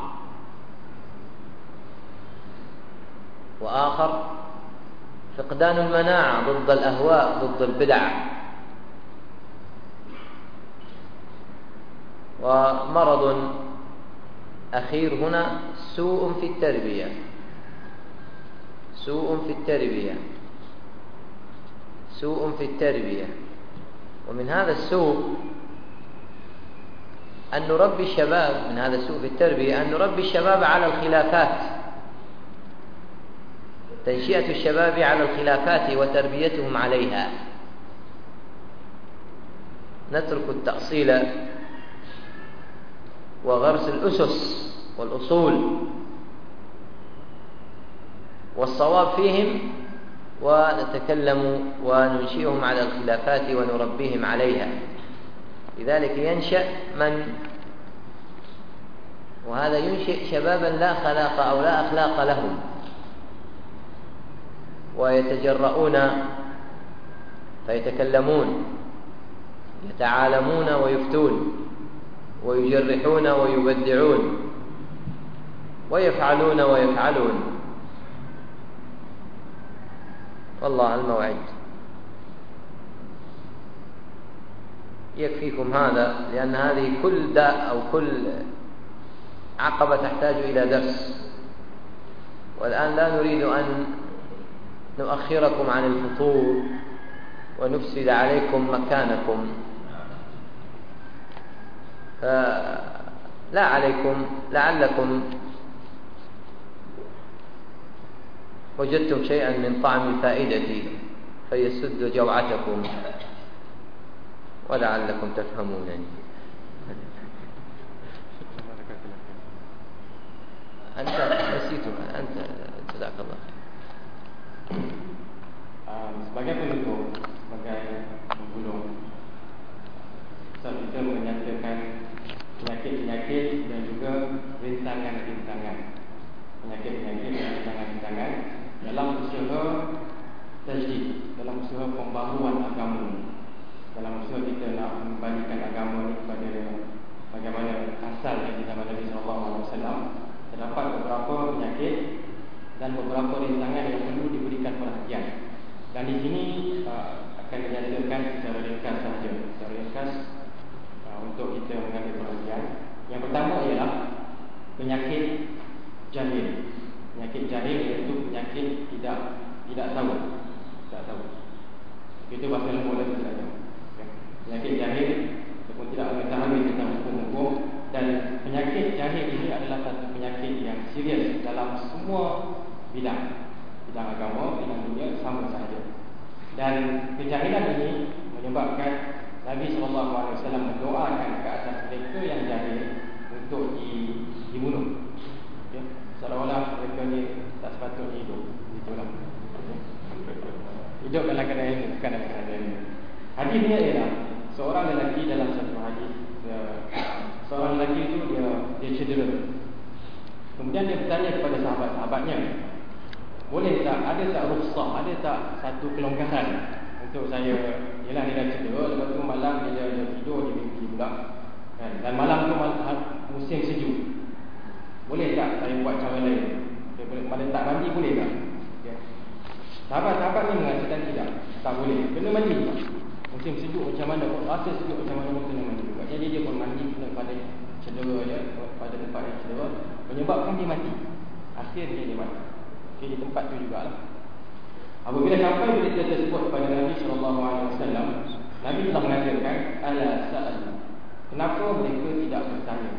وآخر فقدان المناعة ضد الأهواء ضد البدع. ومرض أخير هنا سوء في التربية. سوء في التربية. سوء في التربية. ومن هذا السوء أن نربي الشباب من هذا السوء في التربية أن نربي الشباب على الخلافات. تنشئة الشباب على الخلافات وتربيتهم عليها. نترك التأصيل وغرس الأسس والأصول والصواب فيهم ونتكلم وننشئهم على الخلافات ونربيهم عليها. لذلك ينشأ من؟ وهذا ينشئ شبابا لا خلاق أو لا أخلاق لهم. ويتجرؤون فيتكلمون يتعالمون ويفتون. ويجرحون ويبدعون ويفعلون ويفعلون. والله الموعد. يكفيكم هذا لأن هذه كل داء أو كل عقبة تحتاج إلى درس. والآن لا نريد أن نؤخركم عن الفطور ونفسد عليكم مكانكم. فلا عليكم لعلكم وجدتم شيئا من طعم الفائدة فيسد جوعتكم ولعلكم تفهمونني. أنت نسيت أنت جزاك الله sebagai penutup sebagai penggulung Ustaz kita menyatakan penyakit-penyakit dan juga rintangan-rintangan. Penyakit-penyakit dan rintangan-rintangan dalam usaha tajdid dalam usaha pembaharuan agama dalam usaha kita nak membalikan agama ni kepada bagaimana asal yang zaman Nabi SAW terdapat beberapa penyakit dan beberapa rintangan yang perlu diberikan perhatian. Dan di sini uh, akan dinyatakan secara ringkas sahaja. Secara ringkas uh, untuk kita mengambil perhatian yang pertama ialah penyakit jahil. Penyakit jahil iaitu penyakit tidak tidak tahu tidak tahu itu bahasa lembut lagi tidak tahu. Penyakit jahil ataupun tidak mengetahui tentang hukum-hukum dan penyakit jahil ini adalah satu penyakit yang serius dalam semua bidang. Bidang agama, bidang dunia sama sahaja. Dan kejahilan ini menyebabkan Nabi SAW mendoakan ke atas mereka yang jahil untuk di, dibunuh. ya? Seolah-olah mereka ni tak sepatutnya hidup. Itulah hidup dalam keadaan ini bukan dalam keadaan ini. Hadisnya ialah seorang lelaki dalam satu hadis seorang lelaki itu dia dia cedera. Kemudian dia bertanya kepada sahabat-sahabatnya boleh tak ada tak rukhsah ada tak satu kelonggaran untuk saya? Ialah dia dah cedera lepas tu malam dia, dia tidur dia mimpi pula. Kan? dan malam tu musim sejuk boleh tak saya buat cara lain? Dia boleh pada tak mandi boleh tak? Ya. sahabat-sahabat ni mengatakan tidak. Tak boleh. Kena mandi musim sejuk macam mana pun rasa sejuk macam mana pun kena mandi jadi dia pun mandi kena pada cedera dia pada tempat yang cedera. Menyebabkan dia mati. Akhirnya dia mati. Okay, di tempat tu jugalah. Apabila sampai berita tersebut kepada Nabi SAW Nabi telah mengatakan ala sa'al. Kenapa mereka tidak bertanya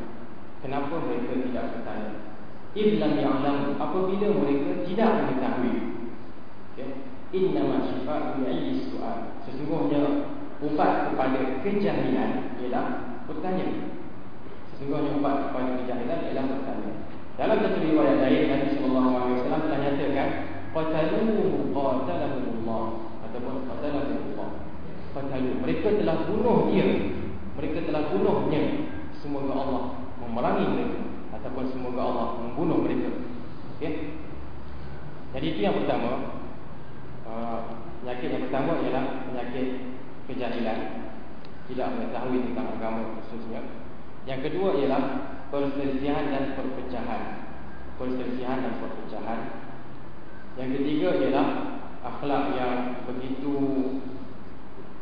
kenapa mereka tidak bertanya? Iblam ya'lam apabila mereka tidak mengetahui. Okay. Inna ma syifa bi'ayyi su'al. Sesungguhnya ubat kepada kejahilan ialah bertanya. Sesungguhnya ubat kepada kejahilan ialah bertanya. Dalam satu riwayat lain Nabi SAW telah nyatakan Qataluhu qatalahullah Ataupun qatalahullah Qatalu. Mereka telah bunuh dia. Mereka telah bunuhnya. Semoga Allah memerangi mereka ataupun semoga Allah membunuh mereka. Okey. Jadi itu yang pertama. Uh, penyakit yang pertama ialah penyakit kejahilan, tidak mengetahui tentang agama khususnya. Yang kedua ialah perselisihan dan perpecahan. Perselisihan dan perpecahan. Yang ketiga ialah akhlak yang begitu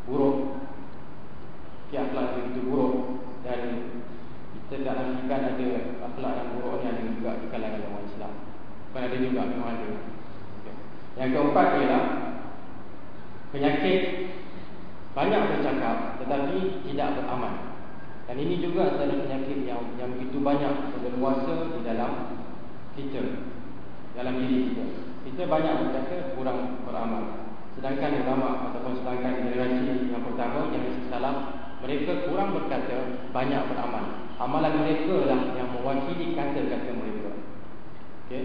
buruk. Akhlak yang begitu buruk dan kita tak nafikan ada akhlak yang buruk ni ada juga di kalangan orang Islam. Bukan ada juga, memang ada. Yang keempat ialah penyakit banyak bercakap tetapi tidak beramal. Dan ini juga adalah penyakit yang yang begitu banyak berluasa di dalam kita, dalam diri kita. Kita banyak bercakap, kurang beramal. Sedangkan ulama ataupun sedangkan generasi yang pertama yang salam mereka kurang berkata, banyak beramal amalan mereka lah yang mewakili kata-kata mereka. Okey.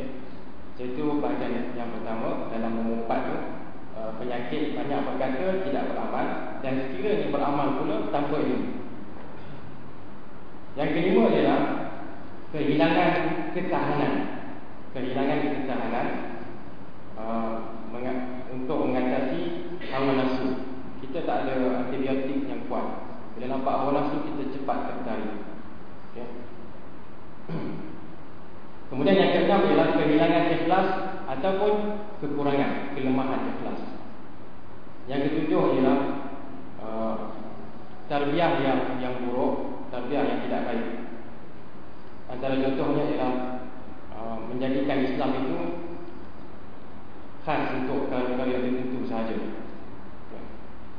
Itu bahagian yang pertama dalam mengumpat tu uh, penyakit banyak berkata tidak beramal dan sekiranya beramal pula tanpa ilmu. Yang kelima adalah kehilangan ketahanan. Kehilangan ketahanan uh, untuk mengatasi hawa nafsu. Kita tak ada antibiotik yang kuat. Bila nampak hawa nafsu kita cepat tertarik. Ya. Kemudian yang keenam ialah kehilangan ikhlas ataupun kekurangan, kelemahan ikhlas. Yang ketujuh ialah uh, tarbiyah yang yang buruk, tarbiyah yang tidak baik. Antara contohnya ialah uh, menjadikan Islam itu khas untuk karya-karya tertentu sahaja.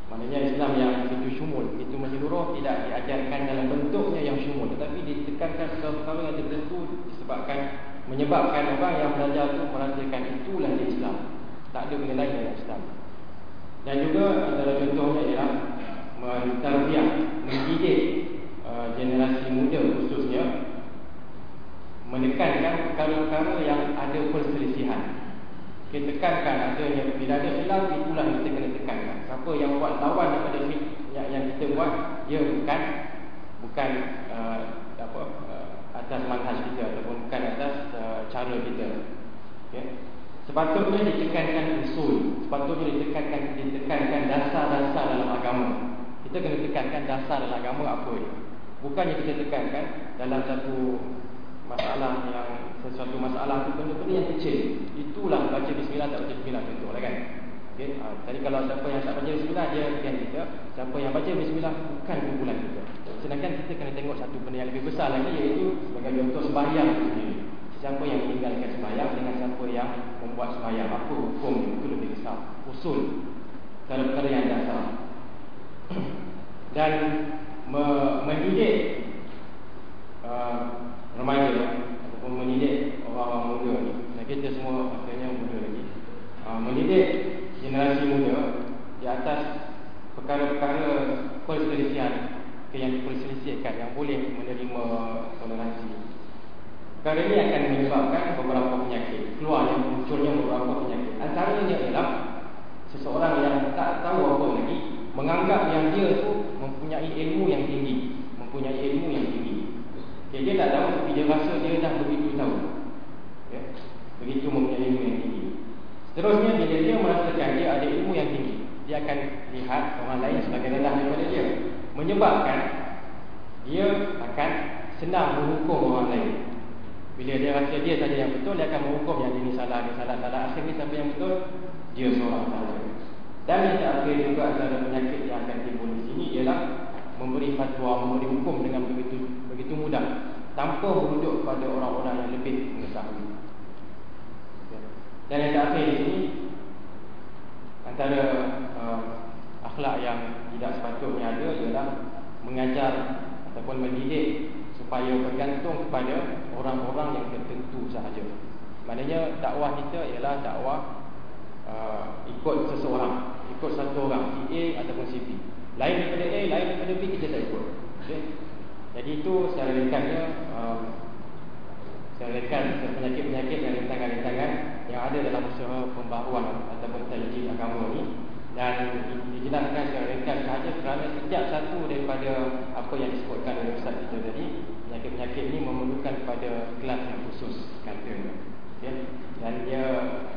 Maknanya Islam yang itu syumul Itu menyeluruh tidak diajarkan dalam bentuknya yang syumul Tetapi ditekankan sesuatu yang tertentu Disebabkan Menyebabkan orang yang belajar itu merasakan itulah di Islam. Tak ada benda lain dalam Islam. Dan juga antara contohnya ialah Mentarbiah Mendidik uh, generasi muda khususnya Menekankan perkara-perkara yang ada perselisihan kita tekankan adanya bila ada khilaf itulah kita kena tekankan. Siapa yang buat lawan daripada yang, yang kita buat dia bukan bukan uh, apa uh, atas manhaj kita ataupun bukan atas uh, cara kita. Okay. Sepatutnya ditekankan usul, sepatutnya ditekankan ditekankan dasar-dasar dalam agama. Kita kena tekankan dasar dalam agama apa dia. Bukannya kita tekankan dalam satu masalah yang sesuatu masalah itu benda-benda yang kecil. Itulah baca bismillah tak baca bismillah. Contohlah kan? Okey ha, tadi kalau siapa yang tak baca bismillah dia bukan kita. Siapa yang baca bismillah bukan kumpulan kita. Sedangkan kita kena tengok satu benda yang lebih besar lagi iaitu sebagai contoh sembahyang sendiri. Siapa yang meninggalkan sembahyang dengan siapa yang membuat sembahyang? Apa hukum itu lebih besar. Usul. Perkara-perkara yang dasar. Dan me mendidik uh, remaja ataupun mendidik orang-orang muda ni. Dan kita semua akhirnya muda lagi. Uh, mendidik generasi muda di atas perkara-perkara perselisihan. Yang diperselisihkan yang boleh menerima toleransi. Perkara ini akan menyebabkan beberapa penyakit. Keluar yang munculnya beberapa penyakit. Antaranya ialah seseorang yang tak tahu apa lagi menganggap yang dia tu mempunyai ilmu yang tinggi. Mempunyai ilmu yang tinggi okay, dia tak tahu tapi dia rasa dia dah begitu tahu. Okay? begitu mempunyai ilmu yang tinggi. Seterusnya bila dia merasakan dia ada ilmu yang tinggi dia akan lihat orang lain sebagai rendah daripada dia. Menyebabkan dia akan senang menghukum orang lain. Bila dia rasa dia saja yang betul dia akan menghukum yang ini salah dia salah salah. Akhirnya siapa yang betul? Dia seorang saja dan yang terakhir juga antara penyakit yang akan timbul di sini ialah memberi fatwa, memberi hukum dengan begitu begitu mudah tanpa merujuk kepada orang-orang yang lebih mengetahui. Dan yang terakhir di sini antara uh, akhlak yang tidak sepatutnya ada ialah mengajar ataupun mendidik supaya bergantung kepada orang-orang yang tertentu sahaja. Maknanya dakwah kita ialah dakwah uh, ikut seseorang ikut satu orang si A ataupun si B lain daripada A lain daripada B kita tak ikut okay? Jadi itu secara ringkasnya um, secara ringkas penyakit-penyakit dan rintangan-rintangan yang ada dalam usaha pembaharuan ataupun tajid agama ini dan dijelaskan secara ringkas sahaja kerana setiap satu daripada apa yang disebutkan oleh Ustaz kita tadi penyakit-penyakit ini memerlukan kepada kelas yang khusus katanya okay? dan dia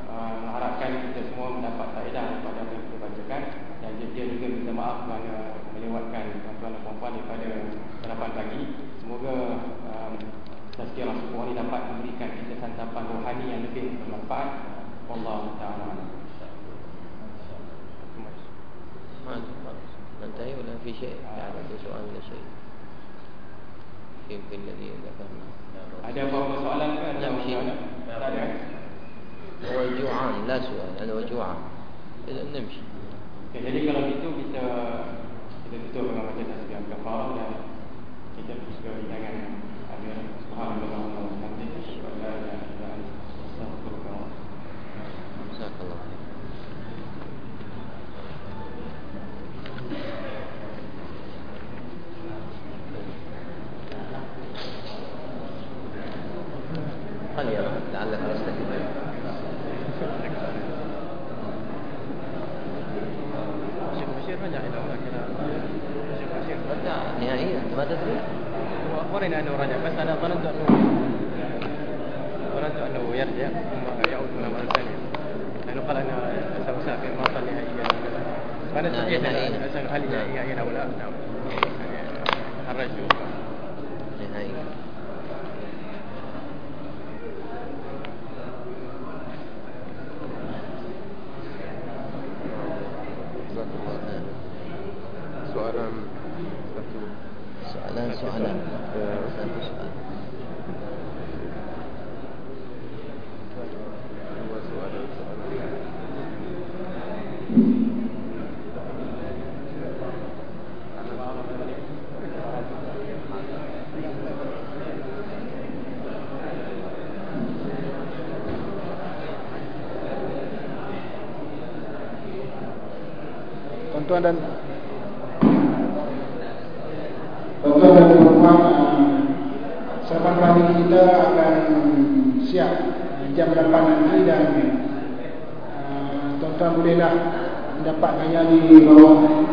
uh, mengharapkan kita semua mendapat faedah daripada apa yang kita bacakan dan dia juga minta maaf kerana melewatkan tuan-tuan dan puan-puan daripada harapan pagi semoga um, Tazkiyah Rasulullah ini dapat memberikan kita santapan rohani yang lebih bermanfaat Allah Ta'ala ننتهي ولا في شيء يعني في سؤال ولا شيء في الذي ذكرنا ada apa-apa soalan ke? نمشي Tak ada هو Wajuan, la soal, ada wajuan. Jadi nampi. Jadi kalau itu kita kita tutup dengan macam tasbih al-kafar dan kita bersyukur dengan ada subhanallah. Tuan-tuan dan Tuan-tuan dan puan-puan Selepas pagi kita akan siap jam 8 nanti dan uh, tuan-tuan bolehlah mendapat hanya di bawah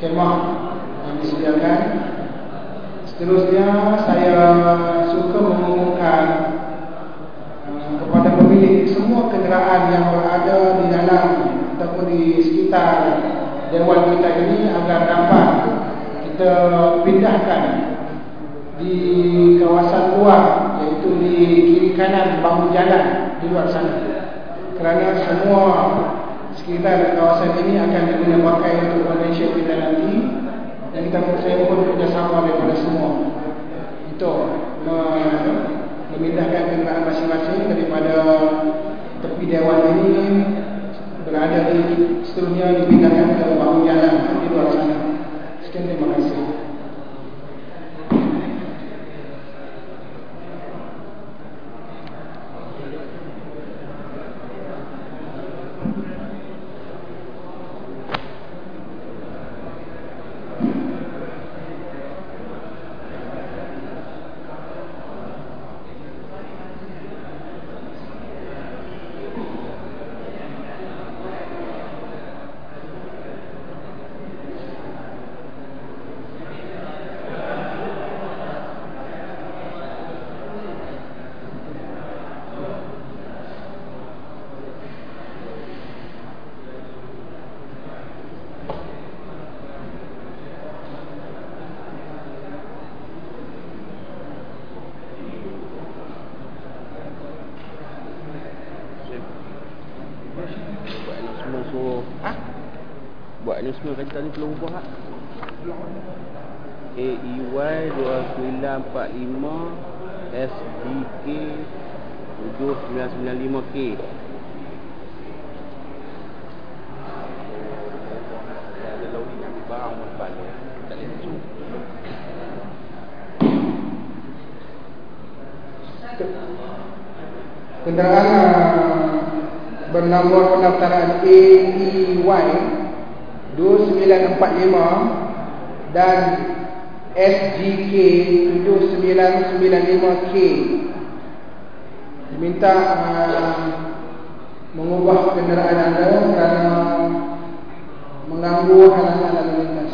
kemah yang disediakan. Seterusnya saya suka mengumumkan uh, kepada pemilik semua kenderaan yang berada di dalam ataupun di sekitar dewan kita ini agar dapat pindahkan di kawasan luar iaitu di kiri kanan bahu jalan di luar sana. Kerana semua sekitar kawasan ini akan kita pakai untuk convention kita nanti. Dan kita saya pun kerjasama daripada semua me- memindahkan kenderaan masing-masing daripada tepi dewan ini berada di seterusnya dipindahkan ke bahu jalan di luar sana Até mais. Ni belum ubah AEY 2945 SDK 7995K Ada loading yang barang balik Tak boleh masuk Kenderaan uh, bernomor pendaftaran AEY 2945 dan SGK 7995K diminta uh, mengubah kenderaan anda kerana mengganggu halangan lalu lintas.